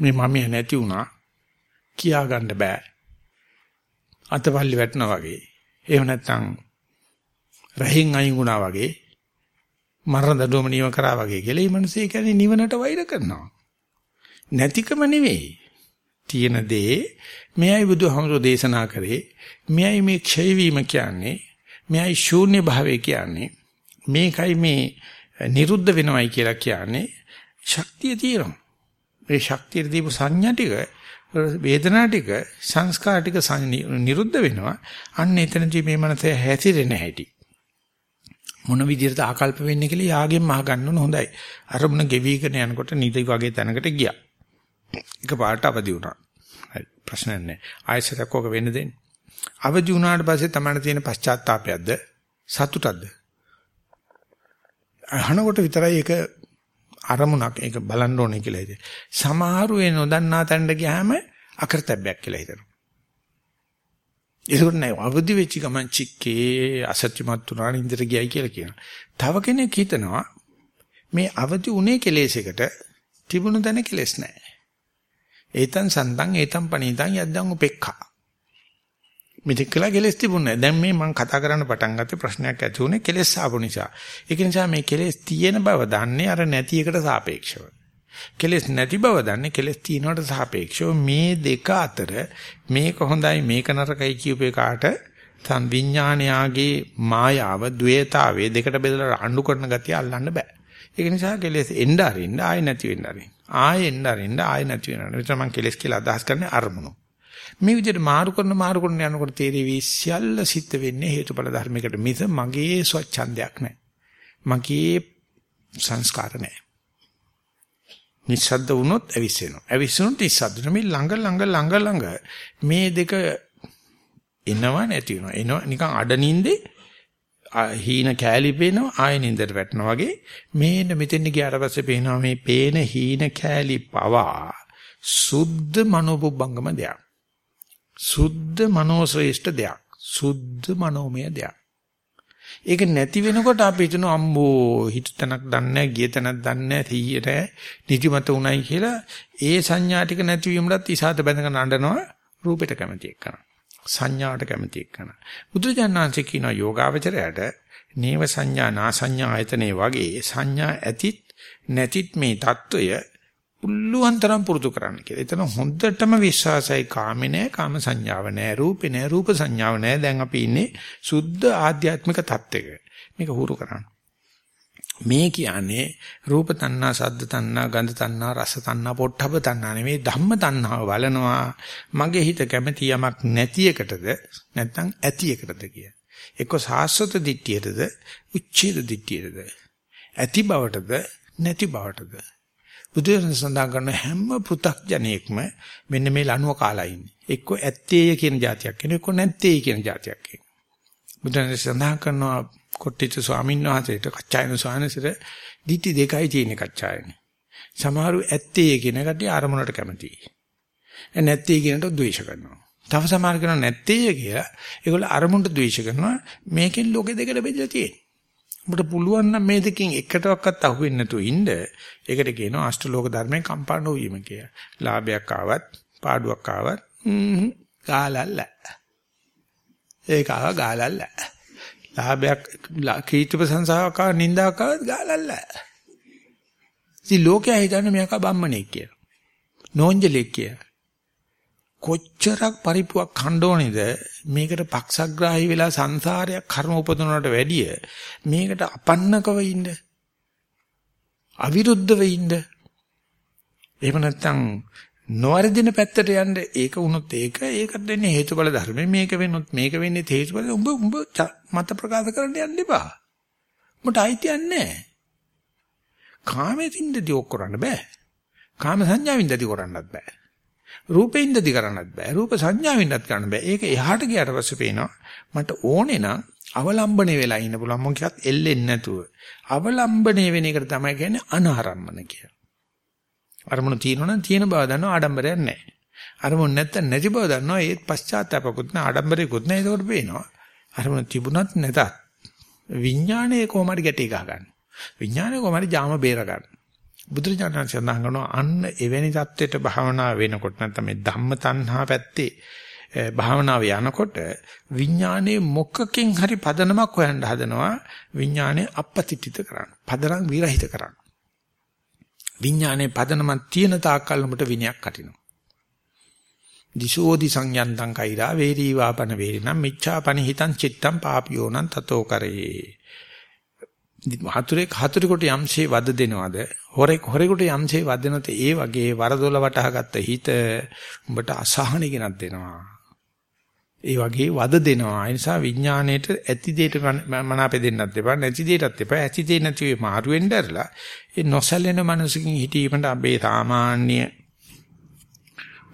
A: මේ මම නැති වුණා කියා ගන්න බෑ. අතපල්ලි වැටෙනා වගේ. එහෙම නැත්නම් රහින් අයින් වුණා වගේ මරණ දඩුවම නියම කරා වගේ කියලා මේ මිනිස්සේ කියන්නේ නිවනට වෛර කරනවා. නැතිකම නෙවෙයි. තියෙන දේ මෙයයි බුදුහමරෝ දේශනා කරේ මෙයයි මේ ක්ෂය වීම කියන්නේ මෙයයි ශූන්‍ය භාවය කියන්නේ මේකයි මේ නිරුද්ධ වෙනවයි කියලා කියන්නේ ශක්තිය තියෙනවා. ඒ ශක්තිය දීපු සංඥා ටික වේදනා ටික සංස්කාර ටික නිරුද්ධ වෙනවා. අන්න එතනදී මේ මනස හැසිරෙන හැටි. මොන විදිහට ආකල්ප වෙන්නේ කියලා යාගෙන් මහ ගන්න ඕන හොඳයි. අරමුණ ගෙවිගෙන යනකොට නිදි වගේ තැනකට ගියා. එක පාට අවදි වුණා. හරි ප්‍රශ්නයක් නැහැ. ආයෙසරක් ඔක වෙන්න දෙන්න. අවදි වුණාට පස්සේ තමයි තියෙන පශ්චාත්තාවයක්ද සතුටක්ද? අහනකොට විතරයි ඒක අරමුණක් ඒක බලන්න ඕනේ කියලා හිතේ. සමහරු ඒ නොදන්නා තැනට ගියාම අකරතැබ්බයක් කියලා හිතනවා. ඒක නෑ අවදි වෙච්ච ගමන් චික්කේ අසත්‍යමත් උනා නින්දට ගියයි කියලා කියනවා. තව කෙනෙක් හිතනවා මේ අවදි උනේ කෙලෙසයකට තිබුණු තැන කෙලෙස් නෑ. ඒතන් සන්තන් ඒතන් පණීතන් යද්දන් උපෙක්ඛා. මෙතෙක් කළා කෙලස් තිබුණේ නැහැ. දැන් මේ මම කතා කරන්න පටන් ගත්තේ ප්‍රශ්නයක් ඇති වුණේ කෙලස් ආපු නිසා. ඒක නිසා මේ කෙලස් තියෙන බව දන්නේ අර නැති එකට සාපේක්ෂව. කෙලස් නැති බව දන්නේ කෙලස් තියෙනවට සාපේක්ෂව මේ දෙක අතර මේක හොඳයි මේක නරකයි කියූප එකාට සංවිඥානයාගේ මායාව द्वේතාවේ දෙකට බෙදලා අඬු කරන ගතිය අල්ලන්න බෑ. ඒක නිසා කෙලස් එන්න අරින්න ආයෙ නැති වෙන්න අරින්න. ආයෙ එන්න අරින්න ආයෙ නැති වෙනවා. මෙතන මම කෙලස් කියලා අදහස් කරන්නේ අරමුණු. මේ විදිහට මාරු කරන මාරු කරන යනකොට තේරෙවි සියල්ල සිද්ධ වෙන්නේ හේතුඵල ධර්මයකට මිස මගේ ස්වච්ඡන්දයක් නැහැ. මගේ සංස්කාර නැහැ. නිස්සද්ද වුණොත් ඇවිස්සෙනවා. ඇවිස්සුනොත් නිස්සද්ද මේ ළඟ ළඟ ළඟ ළඟ මේ දෙක එනව නැති වෙනවා. එනවා නිකන් අඩනින්දේ හීන කෑලි පේනවා ආය නින්දට වැටෙනවා වගේ මේන්න මෙතෙන් ගියාට පස්සේ පේනවා මේ පේන හීන කෑලි පවා සුද්ධ මනෝබුබ්බංගම දෙයක්. සුද්ධ මනෝශ්‍රේෂ්ඨ දෙයක්. සුද්ධ මනෝමය දෙයක්. ඒක නැති වෙනකොට අපි හිතන අම්බෝ හිත තැනක් දන්නේ නැහැ, ගිය තැනක් දන්නේ නැහැ, 100ට නිදිමත උණයි කියලා ඒ සංඥා ටික නැතිවීමලත් ඉසాత බැඳගෙන අඬනවා රූපෙට කැමති එක්කන. සංඥාට කැමති එක්කන. බුදුජානනාංශ කියන යෝගාවචරයට නේව සංඥා නා සංඥා ආයතනේ වගේ සංඥා ඇතිත් නැතිත් මේ తত্ত্বය පුළුවන් තරම් පුරුදු කරන්න කියලා. එතන හොඳටම විශ්වාසයි කාමේ නෑ, කාම සංඥාව නෑ, රූපේ නෑ, රූප සංඥාව නෑ. දැන් අපි ඉන්නේ සුද්ධ ආධ්‍යාත්මික தත්වයක. මේක හුරු කරන්න. මේ කියන්නේ රූප තණ්හා, සද්ද තණ්හා, ගන්ධ තණ්හා, රස තණ්හා, පොට්ටබ තණ්හා නෙමෙයි ධම්ම තණ්හාව බලනවා. මගේ හිත කැමති යමක් නැති එකටද නැත්නම් ඇති එකටද කිය. එක්ක සාස්වත දිට්ඨියටද උච්ඡේද දිට්ඨියටද ඇති බවටද නැති බවටද බුදුරජාණන් සඳහන් කරන හැම පෘ탁ජනෙක්ම මෙන්න මේ ලනුව කාලා ඉන්නේ. එක්ක ඇත්තේය කියන જાතියක් එන, එක්ක නැත්තේය කියන જાතියක් එන. බුදුරජාණන් සඳහන් කරනවා කොට්ටිත ස්වාමීන් වහන්සේට කච්චායන ස්වාමීන්සේට දිටි දෙකයි තියෙන කච්චායන. සමහරු ඇත්තේය කියන කටි ආරමුණට කැමතියි. නැත්තේය කියනට ද්වේෂ කරනවා. තව සමහර කරන නැත්තේය කියලා ඒගොල්ල ආරමුණට ද්වේෂ කරනවා. මේකෙන් ලෝකෙ දෙකට බෙදලා තියෙනවා. ඔබට පුළුවන් නම් මේ දෙකෙන් එකටවත් අහුවෙන්නේ නැතුව ඉන්න. ඒකට කියනවා අෂ්ටලෝක ධර්මයෙන් කම්පා නොවීම කියලා. ලාභයක් ආවත්, පාඩුවක් ආවත්, හ්ම් ගාලල්ල. ඒක ආව ගාලල්ල. ලාභයක් කීර්ති ප්‍රශංසාවක් ආව නින්දාවක් ආවත් ගාලල්ල. ඉතින් ලෝකයා හිතන්නේ මේක බම්මණෙක් කියලා. නෝන්ජලෙක් කියලා. කොච්චරක් පරිප්පුවක් කන්න ඕනේද? මේකට පක්ෂග්‍රාහී වෙලා සංසාරයක් කර්ම උපදිනවට වැඩිය මේකට අපන්නකව ඉන්න අවිරුද්ධව ඉන්න. එහෙම නැත්නම් නොවර්ධින පැත්තට යන්න ඒක වුණොත් ඒක ඒකට දෙන්නේ හේතුඵල ධර්මයි මේක වෙන්නොත් මේක වෙන්නේ හේතුඵල. උඹ උඹ මත ප්‍රකාශ කරන්න යන්න එපා. උඹට අයිතියක් නැහැ. කාමෙන් ඉඳදී ඔක් කරන්න බෑ. කාම සංඥාවෙන් ඉඳදී කරන්නත් බෑ. රූපෙින්දදි කරන්නත් බෑ. රූප සංඥාවෙන්වත් කරන්න බෑ. ඒක එහාට ගියාට පස්සේ පේනවා මට ඕනේ නම් අවලම්බනේ වෙලා ඉන්න පුළුවන් මොකක්වත් එල්ලෙන්නේ නැතුව. අවලම්බනේ වෙන එකට තමයි කියන්නේ අනාරම්මන කියලා. අරමුණු තියෙනවනම් තියෙන බව දන්නවා ආඩම්බරයක් නැහැ. අරමුණු නැත්තම් නැති බව දන්නවා ඒත් පශ්චාත්තාපකුත් නැහැ ආඩම්බරයකුත් නැහැ ඒකට පේනවා. අරමුණු තිබුණත් නැතත් විඥානයේ කොහොමද ගැටේ ගහ ගන්න. විඥානයේ කොහොමද ජාම බේර ගන්න. බුදුරජාණන් සඳහන් කරනවා අන්න එවැනි தത്വෙට භාවනා වෙනකොට නැත්නම් මේ ධම්ම තණ්හා පැත්තේ භාවනාව යනකොට විඥානයේ මොකකින් හරි පදනමක් හොයන්න හදනවා විඥානය අපපතිත්‍ිත කරන්න පදනම් විරහිත කරන්න. විඥානයේ පදනමක් තියෙන තාක්කල් උඹට විනයක් කටිනවා. දිශෝදි සංයන්තං කෛරා වේරීවාපන වේරිනම් මිච්ඡාපනි හිතං චිත්තං පාපියෝනං තතෝ කරේ. හතුරෙක් හතුරෙකුට යම්සේ වද දෙනවද? හොරෙක් හොරෙකුට යම්සේ වද දෙනවද ඒ වගේ වරදොල වටහාගත්ත හිත උඹට අසහන ගෙනත් දෙනවා. ඒ වගේ වද දෙනවා. ඒ නිසා විඥාණයට ඇති දෙයට මනාපෙ දෙන්නත් එපා නැති දෙයටත් එපා. ඇති දෙය නැති වේ මාරු වෙන්න ඇරලා ඒ නොසැලෙන මනසකින් හිටීමට අපේ සාමාන්‍ය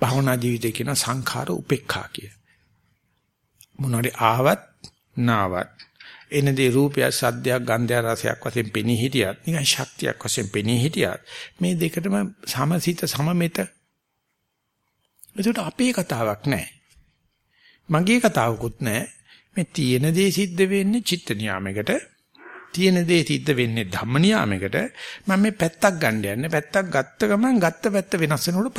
A: භවනා ජීවිතේ කියන සංඛාර උපේක්ඛා කිය. මොනවාරි ආවත් නාවත් එනදී රූපයක් සද්දයක් ගන්ධයක් රසයක් වශයෙන් පෙනී හිටියත් නිකන් ශක්තියක් වශයෙන් පෙනී හිටියත් මේ දෙකටම සමසිත සමමෙත. ඒකට අපේ කතාවක් නැහැ මගේ කතාවකුත් නැහැ මේ තියෙන දේ සිද්ධ වෙන්නේ චිත්ත නියාමයකට. තියෙන දේ සිද්ධ වෙන්නේ ධම්ම නියාමයකට. මම මේ පැත්තක් ගන්න යන්නේ. පැත්තක් ගත්ත ගමන් ගත්ත පැත්ත වෙනස් වෙනකොට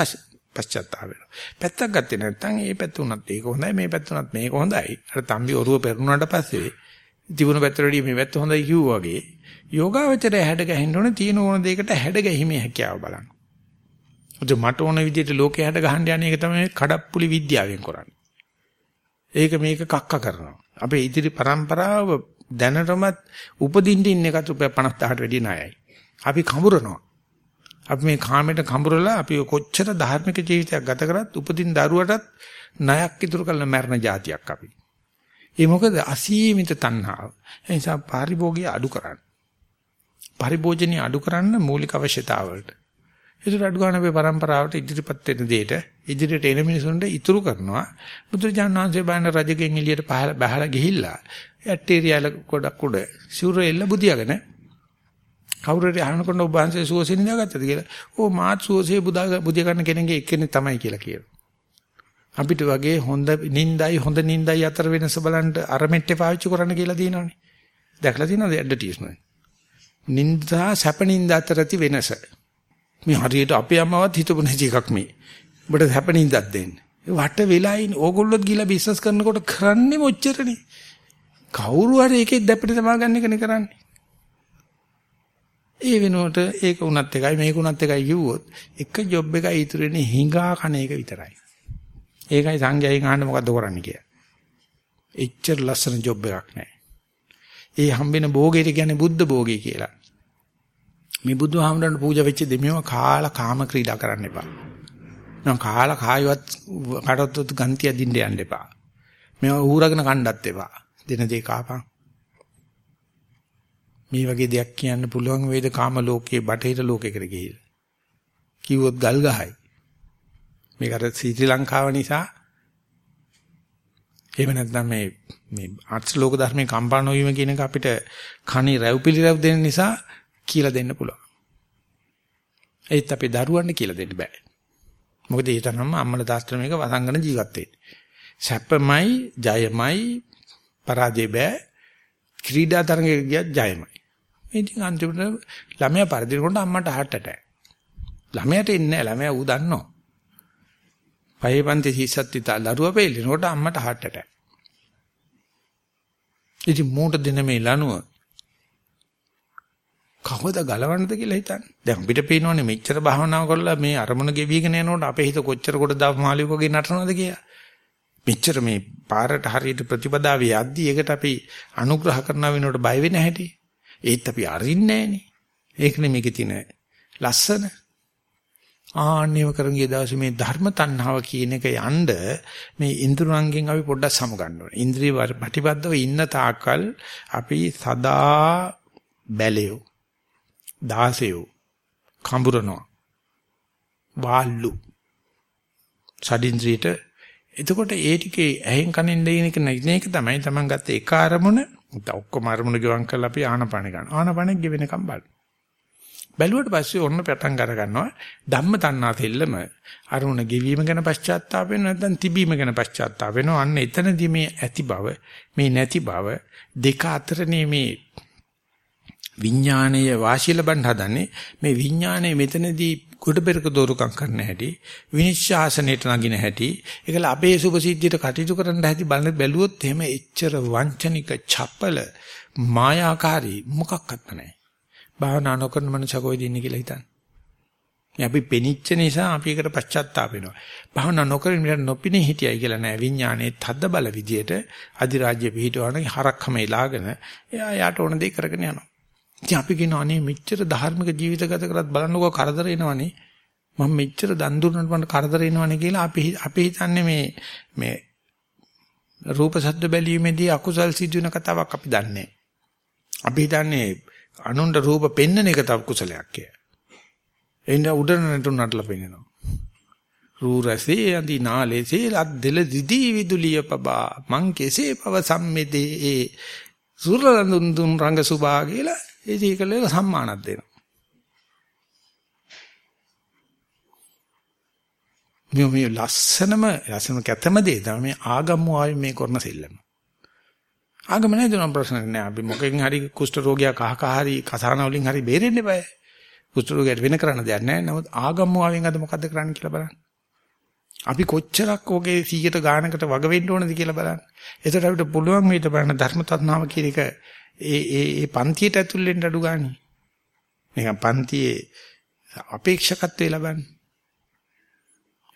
A: පශ්චාත්තාප වෙනවා. පැත්තක් ගත්තේ නැත්නම් ඒ පැත්ත උනත් ඒක හොඳයි මේ පැත්ත උනත් මේක හොඳයි. අර තම්බි ඔරුව පෙරුණාට පස්සේ තිබුණු පැත්තට වැඩිය මේ පැත්ත හොඳයි කිව්වා වගේ යෝගාවචරය හැඩ ගැහෙන්න ඕනේ තියෙන ඕන දෙයකට හැඩ ගැහිමේ හැකියාව බලන්න. ඔද මට ඕන විදිහට ලෝකේ හැඩ ගහන්න යන්නේ ඒක තමයි කඩප්පුලි විද්‍යාවෙන් කරන්නේ. ඒක මේක කක්ක කරනවා. අපේ ඉදිරි પરම්පරාව දැනටමත් උපදින්න ඉන්න එකත් රුපියල් 50000ට වැඩිය ණයයි. අපි කඹරනවා. අපි මේ කාමයට කඹරලා අපි කොච්චර ධාර්මික ජීවිතයක් ගත කරත් උපදින් දරුවටත් ණයක් ඉතුරු කරලා මැරෙන જાතියක් අපි. ඒ මොකද අසීමිත තණ්හාව. ඒ නිසා පාරිභෝගිය අඩු කරන්න. පරිභෝජනීය අඩු කරන්න මූලික අවශ්‍යතාවලට. ඒකට අඩු ගන්න අපේ પરම්පරාවට ඉදිරිපත් වෙන දෙයට ඉදිරියට එන මිනිසුන්ට ඉතුරු කරනවා. බුදුරජාණන් වහන්සේ බාන රජගෙන් එළියට බහලා ගිහිල්ලා ඇටේරියාල ගොඩක් උඩ සිවුර එල්ල බුදියාගෙන කවුරු හරි අහනකොට ඔබ වහන්සේ සුවසේ නිදාගත්තද කියලා. "ඕ මාත් සුවසේ බුදා බුදිය ගන්න කෙනෙක්ගේ එක්කෙනෙක් තමයි" කියලා කියනවා. අපිට වගේ හොඳ නින්දයි හොඳ නින්දයි අතර වෙනස බලන්න අර මෙට්ටේ පාවිච්චි කරන්න කියලා දිනවනේ. දැකලා තියෙනවද ඇඩ්වර්ටයිස්මන්ට්? නින්දා සැප නින්ද අතර ඇති වෙනස. මේ හරියට අපේ අම්මවත් හිතපු නැති එකක් මේ. ඔබට සැප නින්දක් දෙන්න. වට වෙලායින් ඕගොල්ලොත් ගිහලා බිස්නස් කරනකොට කරන්නේ මොච්චරනේ. කවුරු හරි එකෙක් දැපිට තමා ගන්න එකනේ කරන්නේ. ඒ වෙනුවට ඒක උනත් එකයි මේක උනත් එකයි කිව්වොත් එක ජොබ් එකයි ඉතුරු වෙන්නේ හිඟා කණ එක විතරයි. ඒකයි සංඝයාගෙන් අහන්න මොකද්ද කරන්න කියලා. එච්චර ලස්සන ජොබ් එකක් නැහැ. ඒ හම්බෙන භෝගයට කියන්නේ බුද්ධ භෝගය කියලා. මේ බුදුහාමුදුරන්ට පූජා වෙච්ච දෙමියව කාලා කාම ක්‍රීඩා කරන්න එපා. නම් කාලා කායවත් කටවත් ගන්තිය දින්න යන්න එපා. මේවා ඌරගෙන කණ්ඩත් එපා. දින දෙක කාපන්. මේ වගේ දෙයක් කියන්න පුළුවන් වේද කාම ලෝකයේ බටහිර ලෝකයකට ගිහිල්ලා. කිව්වොත් ගල් ගහයි. මේක අර ශ්‍රී ලංකාව නිසා එහෙම නැත්නම් මේ මේ ආර්ට්ස් ලෝක ධර්මයේ කම්පා නොවීම කියන එක අපිට කණි රැව් පිළිරැව් දෙන නිසා කියලා දෙන්න පුළුවන්. ඒත් අපේ දරුවන්ට කියලා දෙන්න බෑ. මොකද ඒ තරම්ම අම්මල දාස්ත්‍ර මේක වසංගන ජීවත් වෙන්නේ. සැපමයි, ජයමයි, පරාජය බෑ. ක්‍රීඩා තරඟයක ගියත් ජයමයි. මේ ඉතින් අන්තිමට ළමයා පරදිනකොට අම්මට හට් ඇටැක්. ළමයාට එන්නේ නැහැ. ළමයා ඌ දන්නවා. පහේ පන්ති හිස්සත් ඉතා දරුවා පෙළෙනකොට අම්මට හાર્ට් ඇටැක්. ඉතින් මූට දෙන මේ ලනුව කවද ගලවන්නද කියලා හිතන්නේ. දැන් අපිට පේනවනේ මෙච්චර භාවනාව කරලා මේ අරමුණ ගෙවිගෙන යනකොට අපේ හිත කොච්චර කොට දාප මාළිකෝගේ නටනවද කියලා. මෙච්චර මේ පාරට හරියට ප්‍රතිපදාවේ යද්දි ඒකට අපි අනුග්‍රහ කරන වෙනකොට බය වෙන හැටි. ඒත් අපි අරින්නේ නැහනේ. ඒකනේ මේකේ තියෙන ලස්සන. ආන්නේව කරන් ගිය දවසේ මේ ධර්ම තණ්හාව කියන එක යන්න මේ ඉන්ද්‍රයන්ගෙන් අපි පොඩ්ඩක් සම ගන්න ඕනේ. ඉන්ද්‍රිය ප්‍රතිබද්ධව ඉන්න තාක්කල් අපි සදා බැලියෝ දාසයෝ කඹරනවා වාල්ලු සඩින්ද්‍රියට එතකොට ඒ ටිකේ ඇහෙන් කනෙන් දෙන එක නැගින එක තමයි Taman ගත්ත එක අරමුණ ඔක්කොම අරමුණ ගෙවම් කරලා අපි ආනපන ගන්න. ආනපනෙක් ගෙවෙනකම් බලන්න. බැලුවට පස්සේ ඔන්න පටන් අර ගන්නවා. ධම්ම තණ්හා තෙල්ලම අරුණ ගෙවීම ගැන පශ්චාත්තාප වෙනවා නැත්නම් තිබීම ගැන පශ්චාත්තාප වෙනවා. අන්න එතනදී මේ ඇති බව මේ නැති බව දෙක අතරනේ මේ විඥාණය වාසිය ලබන්න හදන්නේ. මේ විඥාණය මෙතනදී කුඩ පෙරක දෝරුකම් කරන්න හැටි විනිශ්චාසනයට නගින හැටි ඒකල අපේ සුභසිද්ධියට කටයුතු කරන්න හැටි බලන බැලුවොත් එහෙම එච්චර වංචනික චපල මායාකාරී මොකක්වත් නැහැ. භාවනා නොකරන මනුස්සකෝයිද ඉන්නේ කියලා හිතන්න. අපි පෙනිච්ච නිසා අපි ඒකට පශ්චාත්තාප වෙනවා. භාවනා නොකරින් මිට නොපිනේ හිටියයි කියලා නෑ විඥානයේ තද්ද බල විදියට අධිරාජ්‍ය පිහිටවන හරක්කම එලාගෙන එයා යාට ඕන දේ කරගෙන යනවා. ඉතින් අපි කියනවා අනේ මෙච්චර ධාර්මික ජීවිත ගත කරත් බලන්නකෝ කරදර එනවනේ. මම මෙච්චර දන් දුන්නට මට කරදර එනවනේ කියලා අපි අපි හිතන්නේ මේ මේ රූප ශබ්ද බැලීමේදී අකුසල් සිදුවෙන කතාවක් අපි දන්නේ. අපි හිතන්නේ අනුන්ට රූප පෙන්වන එක තව කුසලයක් කිය. එන්න උඩන නටුන් නටලා පෙන්නනවා. රූ රසේ අඳි නාලේසේ ලද්දෙල දිදී විදුලිය පබා මං කෙසේ පව සම්මෙදේ ඒ සුරලඳුන් දුන් රංග සුභා කියලා ඒකල සම්මානක් දෙනවා. මේ මේ ලස්සනම ලස්සන කැතම දේ තමයි මේ ආගම්ම ආවේ මේ කරන සෙල්ලම. ආගම නෑ දුන ප්‍රශ්න නෑ. අපි මොකකින් හරි කුෂ්ඨ රෝගියා කහ කහ හරි කසාන වලින් හරි බේරෙන්න බෑ. කුෂ්ඨ රෝගියට වෙන කරන්න දෙයක් නෑ. නමුත් ආගම ආවෙන් අද මොකද්ද කරන්න කියලා බලන්න. අපි කොච්චරක් ඔගේ 100ට ගානකට වග වෙන්න ඕනද කියලා බලන්න. එතකොට අපිට පුළුවන් වේද බලන්න ධර්ම තත්නාව කියන එක ඒ ඒ ඒ පන්තියට ඇතුල් වෙන්න අඩු ගානේ. නිකන් පන්තියේ අපේක්ෂකත්වයේ ලබන්නේ.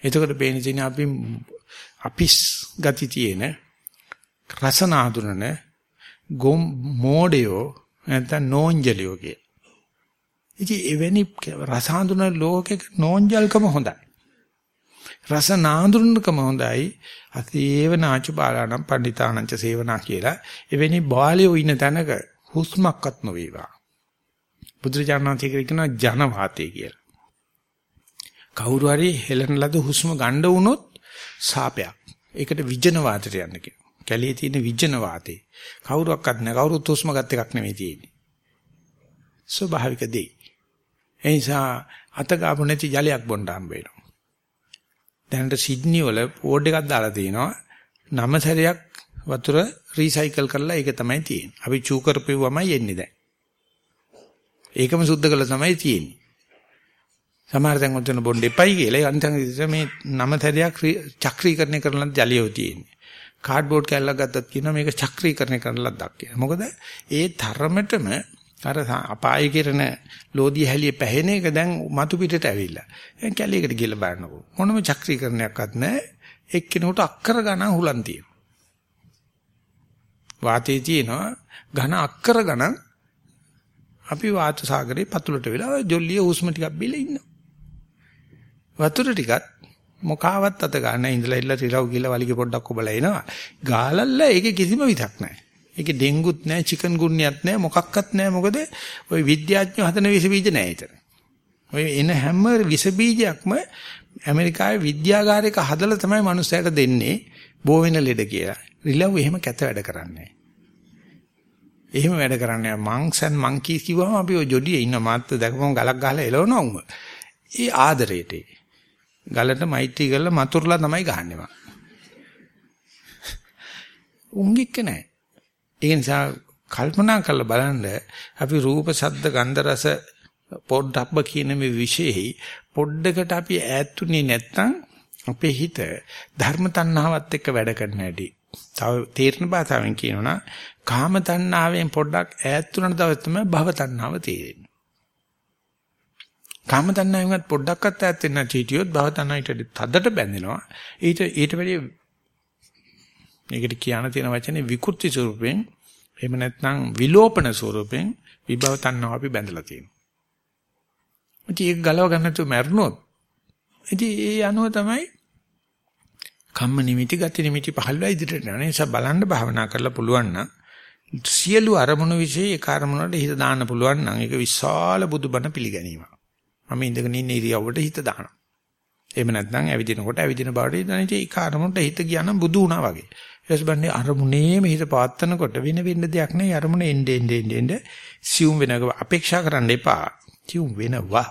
A: එතකොට බේනිසින අපි අපිස් ගති තියෙන රසනාඳුනන ගොම් මෝඩයෝ නැත්නම් නෝන්ජලියෝ කිය. ඉතින් එවැනි රසාඳුන ලෝකෙක නෝන්ජල්කම හොඳයි. රස නාඳුනකම හොඳයි. අසේවනාච බාලානම් පණ්ඩිතානංච සේවනා කියලා. එවැනි බාලයෝ ඉන්න තැනක හුස්මක්වත් නොවේවා. බුදුරජාණන් වහන්සේ කියනවා ජනවාතය කියලා. කවුරු හරි හෙලන ලද හුස්ම ගන්න වුණොත් සාපයක්. ඒකට විජන වාතයට යන්න කියනවා. කැලේ තියෙන විජන වාතේ. කවුරක්වත් නැහැ. කවුරුත් හුස්ම ගත් එකක් නෙමෙයි තියෙන්නේ. ස්වභාවික දෙයි. ඒ නිසා අත ගාපු නැති ජලයක් බොන්න හම්බ වෙනවා. දැනට සිඩ්නි වල බෝඩ් එකක් දාලා තිනවා. නම සැරයක් වතුර රීසයිකල් කරලා ඒක තමයි තියෙන්නේ. අපි චූ කරපෙව්වමයි එන්නේ දැන්. ඒකම සුද්ධ කළා තමයි තියෙන්නේ. සමහර තැන් වල තියෙන බොණ්ඩ එපයි කියලා අන්තිම මේ නම සැරයක් චක්‍රීකරණය කරලා ජලියෝ තියෙන්නේ. කාඩ්බෝඩ් කැල්ලක් ගත්තත් කියනවා මේක චක්‍රීකරණය කරන ලද්දක් කියලා. මොකද ඒ තරමටම අර අපාය කිරණ ලෝධිය හැලිය පැහෙන එක දැන් මතු පිටට ඇවිල්ලා. දැන් කැලේකට ගිහලා බලනකො මොනම චක්‍රීකරණයක්වත් නැහැ. එක්කිනෙකුට අක්කර ගණන් හුලන් තියෙනවා. වාතයේ තියෙනවා ඝන අක්කර ගණන් අපි වාත සාගරේ පතුලට වෙලා ජොල්ලිය හුස්ම ටිකක් බිල ඉන්නවා. වතුර ටිකත් මොකාවත් අත ගන්න ඉඳලා ඉල්ල රිරව් කියලා වලිගේ පොඩ්ඩක් ඔබලා එනවා. ගාලල්ලා ඒකේ කිසිම විතක් නැහැ. ඒකේ ඩෙන්ගුත් නැහැ, චිකන් ගුන්නියක් නැහැ, මොකක්වත් නැහැ. මොකද ওই විද්‍යාඥයෝ හදන විස බීජ නැහැ ඊතර. ඔය එන හැම විස බීජයක්ම ඇමරිකාවේ විද්‍යාගාරයක හදලා තමයි මනුස්සයට දෙන්නේ බෝ වෙන ලෙඩ කියලා. රිලව් එහෙම කැත වැඩ කරන්නේ එහෙම වැඩ කරන්නේ මංක්සන් මංකීස් කිව්වම අපි ඔය ජොඩියේ ඉන්න මාත් දැකපම ගලක් ගහලා එලවනවා උඹ. ඒ ආදරේට. ගලට මෛත්‍රී කරලා මතුරුලා තමයි ගහන්නේ මං. උංගික්ක නැහැ. ඒ නිසා කල්පනා කරලා බලන්න අපි රූප, ශබ්ද, ගන්ධ, රස පොඩ්ඩක්බ කියන මේ විශේෂයි පොඩ්ඩකට අපි ඈත්ුනේ නැත්නම් අපේ හිත ධර්ම තණ්හාවත් එක්ක වැඩ කරන්න හැටි. තව තීර්ණ භාෂාවෙන් කියනවනම් කාම තණ්හාවෙන් පොඩ්ඩක් ඈත් වුණාට තව තමයි භව තණ්හාව තේරෙන්නේ. කාම තණ්හාවෙන්වත් පොඩ්ඩක්වත් ඈත් වෙන්න චීටියොත් භව තණ්හාවට තදට බැඳෙනවා. ඊට ඊට වැඩිය මේකට කියන්න තියෙන වචනේ විකෘති ස්වරූපෙන් එහෙම නැත්නම් විලෝපන ස්වරූපෙන් විභව තණ්හාව අපි බැඳලා තියෙනවා. ඉතින් ඒක ගලව ගන්න නැතුව මැරුණොත් ඉතින් ඒ අනුව තමයි කම්ම නිමිති ගති නිමිති පහළලා ඉදිරියට යන නිසා බලන්න භාවනා කරලා පුළුවන් නම් සියලු අරමුණු વિશે ඒ කර්මවලට හිත දාන්න පුළුවන් නම් ඒක විශාල බුදුබණ පිළිගැනීමක්. මම ඉඳගෙන ඉන්න ඉරියව්වට හිත දානවා. එහෙම නැත්නම් ඇවිදිනකොට ඇවිදින බවට ඉඳන් ඉතින් ඒ කර්මවලට හිත ගියා නම් බුදු වුණා වගේ. ඊට පස්සේ අරමුණේම හිත පවත්නකොට වෙන වෙන්න දෙයක් නෑ අරමුණ එන්නේ එන්නේ එන්නේ සියුම් වෙනක අපේක්ෂා කරන්න එපා. සියුම් වෙනවා.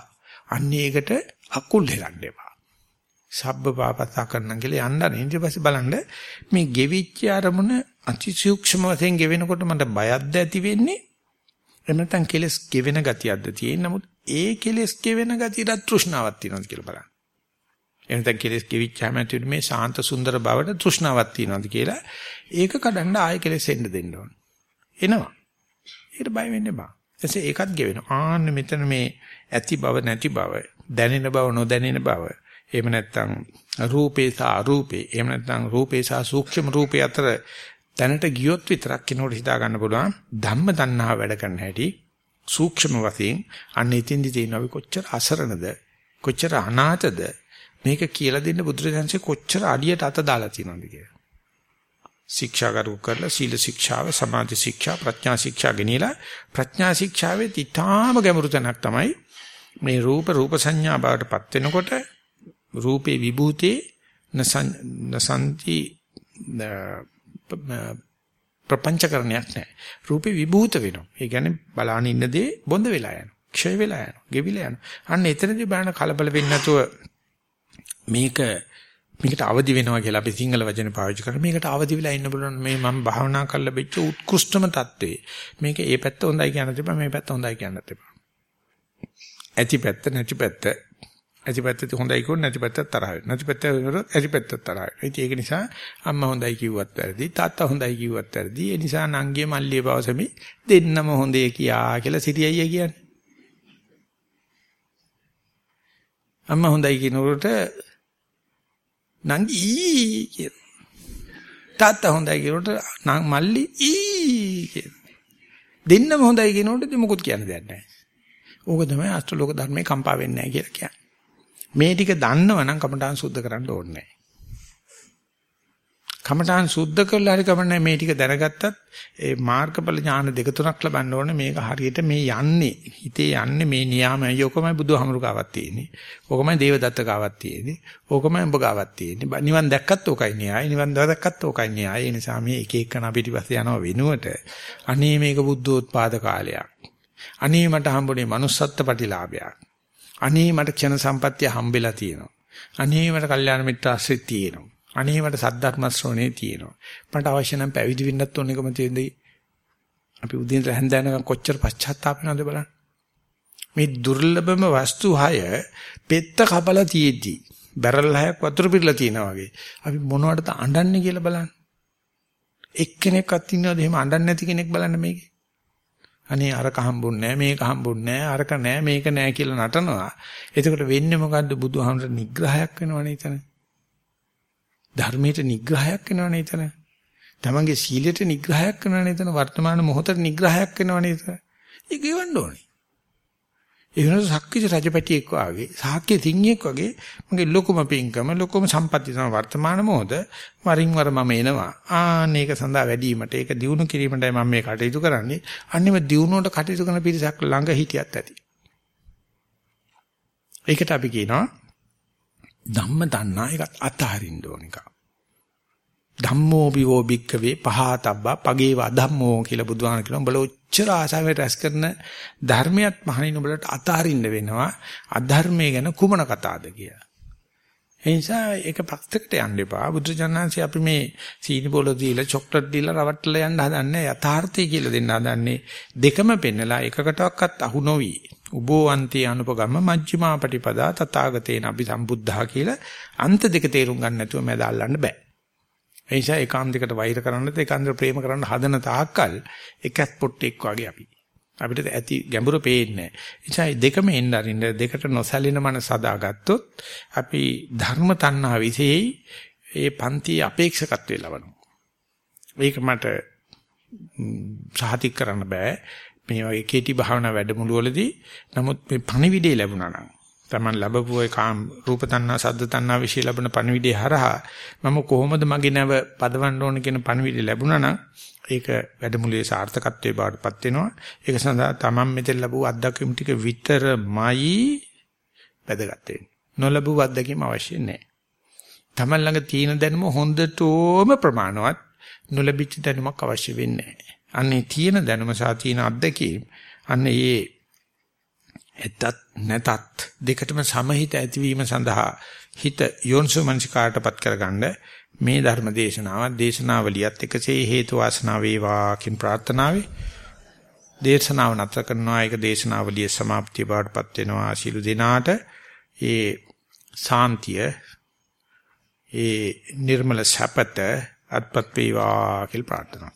A: අන්න ඒකට අකුල් හෙලන්න එපා. සබ්බ පාපතා කරන්න කියලා යන්න ඊට පස්සේ බලන්න මේ ගෙවිච්ච අරමුණ අතිසූක්ෂම වශයෙන් ගෙවෙනකොට මට බයක්ද ඇති වෙන්නේ එහෙම නැත්නම් කෙලස් ගෙවෙන ගතියක්ද තියෙන්නේ නමුත් ඒ කෙලස් ගෙවෙන ගතියට තෘෂ්ණාවක් තියෙනවද කියලා බලන්න. එහෙනම් කෙලස් ගෙවිච්චාම ඇතුළේ මේ ශාන්ත සුන්දර බවට තෘෂ්ණාවක් තියෙනවද කියලා ඒක කඩන්න ආයෙ කෙලස් එන්න දෙන්න ඕන. එනවා. ඒකට බය වෙන්න එපා. එසේ ඒකත් ගෙවෙනවා. ආන්න මෙතන මේ ඇති බව නැති බව දැනෙන බව නොදැනෙන බව. එහෙම නැත්නම් රූපේ සහ අරූපේ එහෙම නැත්නම් රූපේ සහ සූක්ෂම රූපේ අතර දැනට ගියොත් විතරක් කෙනෙකුට හිතා ගන්න පුළුවන් ධම්ම තණ්හාව වැඩ කරන හැටි. සූක්ෂම වශයෙන් අන්න ඉතින්දි තියෙන අපි කොච්චර අසරණද කොච්චර අනාථද මේක කියලා දෙන්න බුදුරජාන්සේ කොච්චර අඩියට අත දාලා තියෙනවද කියලා. ශික්ෂාගරු කරලා සීල ශික්ෂාව සමාධි ශික්ෂා ප්‍රඥා ශික්ෂා ගෙනියලා ප්‍රඥා ශික්ෂාවේ ඊටාම ගැඹුරු තැනක් තමයි මේ රූප රූප සංඥා බවට පත් වෙනකොට රූපේ විභූතේ නසන්ති ප්‍රපංචකරණයක් නැහැ. රූපේ විභූත වෙනවා. ඒ කියන්නේ බලාන ඉන්න දේ බොඳ වෙලා යනවා. ක්ෂය වෙලා යනවා. ගෙවිලා යනවා. අන්න එතනදී බලන්න කලබල වෙන්නේ නැතුව මේක මේකට අවදි වෙනවා කියලා අපි සිංහල වචන පාවිච්චි කරා. මේකට අවදි වෙලා ඉන්න බලන්න මේ මම භාවනා කරලා වෙච්ච උත්කෘෂ්ඨම தત્ත්වේ. මේක ඒ පැත්ත හොඳයි කියන්න තිබා මේ පැත්ත හොඳයි කියන්න තිබා. ඇති පැත්ත නැති පැත්ත ඇති පැත්තට හොඳයි කිව්වොත් නැති පැත්තට තරහ වෙනවා. නැති පැත්ත වෙනකොට ඇති පැත්තට තරහ වෙනවා. ඉතින් ඒක නිසා අම්මා හොඳයි කිව්වත් වැරදි, තාත්තා හොඳයි කිව්වත් වැරදි. ඒ නිසා නංගිය මල්ලිය පවසමි දෙන්නම හොඳේ කියා කියලා සිටියයි කියන්නේ. අම්මා හොඳයි කියනකොට නංගි ඊ කියන. තාත්තා හොඳයි කියනකොට මල්ලි ඊ කියන. දෙන්නම හොඳයි කියනකොට මොකුත් කියන්න දෙයක් නැහැ. ඕක තමයි අෂ්ටලෝක ධර්මයේ කම්පා වෙන්නේ නැහැ කියලා කියන්නේ. මේ ටික දන්නවනම් කමඨාන් සුද්ධ කරන්න ඕනේ නැහැ. කමඨාන් සුද්ධ කරලා හරි කමන්නේ මේ ටික දැනගත්තත් ඒ මාර්ගඵල ඥාන දෙක තුනක් ලබන්න ඕනේ මේක හරියට මේ යන්නේ හිතේ යන්නේ මේ නියාමයි ඔකමයි බුදුහමරුකාවක් තියෙන්නේ. ඕකමයි දේවදත්ත කාවක් තියෙන්නේ. ඕකමයි උඹ කාවක් තියෙන්නේ. නිවන් දැක්කත් ඕකයි න්‍යාය. නිවන් දැක්කත් ඕකයි න්‍යාය. ඒ නිසා මේ එක එකන පිටිපස්සේ යනවා වෙනුවට අනේ මේක බුද්ධෝත්පාද කාලයක්. අනේ මට හම්බුනේ manussත්ත්ව ප්‍රතිලාභයක්. අනේ මට ක්ෂණ සම්පත්තිය හම්බෙලා තියෙනවා. අනේ මට කල්යාණ මිත්‍ර ආශ්‍රිත තියෙනවා. අනේ මට සද්ධර්ම ශ්‍රවණේ තියෙනවා. මට අවශ්‍ය නම් පැවිදි වෙන්නත් ඕනෙකම තියෙන්නේ. අපි උදේට හැන්දෑනකම් කොච්චර පශ්චාත්තාප වෙනවද බලන්න. මේ දුර්ලභම වස්තු 6 පෙත්ත කපලා තියෙද්දි බැරල් 6ක් වතුර පිරලා තියෙනවා වගේ. අපි මොනවටද අඬන්නේ කියලා බලන්න. එක්කෙනෙක්වත් ඉන්නවද එහෙම අඬන්නේ නැති කෙනෙක් බලන්න මේකේ. අනේ අරක හම්බුන්නේ මේක හම්බුන්නේ අරක නෑ මේක නෑ කියලා නටනවා. එතකොට වෙන්නේ මොකද්ද බුදුහාමර නිග්‍රහයක් වෙනවනේ එතන. ධර්මයට නිග්‍රහයක් වෙනවනේ එතන. තමන්ගේ සීලයට නිග්‍රහයක් වෙනවනේ එතන. වර්තමාන මොහොතට නිග්‍රහයක් වෙනවනේ එතන. ඒක ඉවන්න ඕනේ. ඒ වෙනස සක්විති රජපැටියෙක් වාගේ සාක්‍ය තින්නියෙක් වගේ මගේ ලොකුම පින්කම ලොකුම සම්පත්තිය තමයි වර්තමාන මොහොත. වරින් වර මම එනවා. ආන්න ඒක සඳහා වැඩිවීමට ඒක දිනු කිරීමටයි මම මේ කටයුතු කරන්නේ. අන්නේම දිනුවට කටයුතු කරන පිරිසක් ළඟ හිටියත් ඇති. ඒකට අපි කියනවා ධම්ම තණ්හා එකත් අතහරින්න ඕන එක ධම්මෝ බිවෝ භික්කවේ පහතබ්බා පගේව ධම්මෝ කියලා බුදුහාම කියනවා. උඹලා ඔච්චර ආසාවෙන් රැස් කරන ධර්මයක් මහණින් උඹලට අතාරින්න වෙනවා අධර්මයේ ගැන කුමන කතාවද කියලා. ඒ නිසා ඒක පැත්තකට යන්න එපා. බුදුජානනාංශي අපි මේ සීනි බෝල දීලා චොක්ලට් දීලා රවට්ටලා යන්න හදන්නේ යථාර්ථය කියලා දෙන්න හදන්නේ දෙකම පෙන්නලා එකකටවත් අහු නොවි. උබෝ අන්තේ අනුපගම මජ්ක්‍ධිමා පටිපදා තථාගතේන අපි සම්බුද්ධා කියලා අන්ත දෙක තේරුම් ගන්න නැතුව මැද අල්ලන්න බෑ. ඒ නිසා ඒකාන්තයකට වෛර කරන්නත් ඒකාන්තව ප්‍රේම කරන්න හදන තාක්කල් එකත් පොට්ටෙක් වගේ අපි. අපිට ඇති ගැඹුර පේන්නේ නැහැ. නිසා දෙකම එන්න අරින්න දෙකට නොසැලෙන මනස සදාගත්තොත් අපි ධර්ම තණ්හා විශේෂයි ඒ පන්ති අපේක්ෂකත්වයේ ලබනවා. මේක මට සහතික කරන්න බෑ. මේ වගේ කේටි භාවනා වැඩමුළුවලදී නමුත් මේ පණිවිඩය ලැබුණා නම් Taman ලැබපු ඒ කාම රූප තණ්හා සද්ද තණ්හා විශ්ේ ලැබෙන පණිවිඩය හරහා මම කොහොමද මගේ නැව පදවන්න ඕන කියන පණිවිඩය ලැබුණා නම් ඒක වැඩමුළුවේ සාර්ථකත්වයේ බාටපත් වෙනවා. ඒක සඳහා Taman මෙතෙන් ලැබුව අත්දැකීම් ටික විතරමයි වැදගත් වෙන්නේ. නොලැබුව අත්දැකීම් අවශ්‍ය නැහැ. Taman ළඟ තියෙන දැනුම හොඳටම ප්‍රමාණවත් නොලැබිච්ච දැනුමක් අවශ්‍ය වෙන්නේ නැහැ. අන්නේ තියෙන දැනුම සහ තියෙන අත්දැකීම් අන්න ඒ ඇතත් නැතත් දෙකටම සමහිත ඇතිවීම සඳහා හිත යෝන්සෝ මනසිකාටපත් කරගන්න මේ ධර්ම දේශනාව දේශනාවලියත් එකසේ හේතු වාසනා වේවා කින් ප්‍රාර්ථනාවේ. දේශනාව නැතර කරනවා. ඒක දේශනාවලිය સમાප්තිය බවටපත් වෙනවා ශිළු දිනාට. ඒ සාන්තිය ඒ නිර්මල සපත අත්පත් වේවා කියලා ප්‍රාර්ථනා.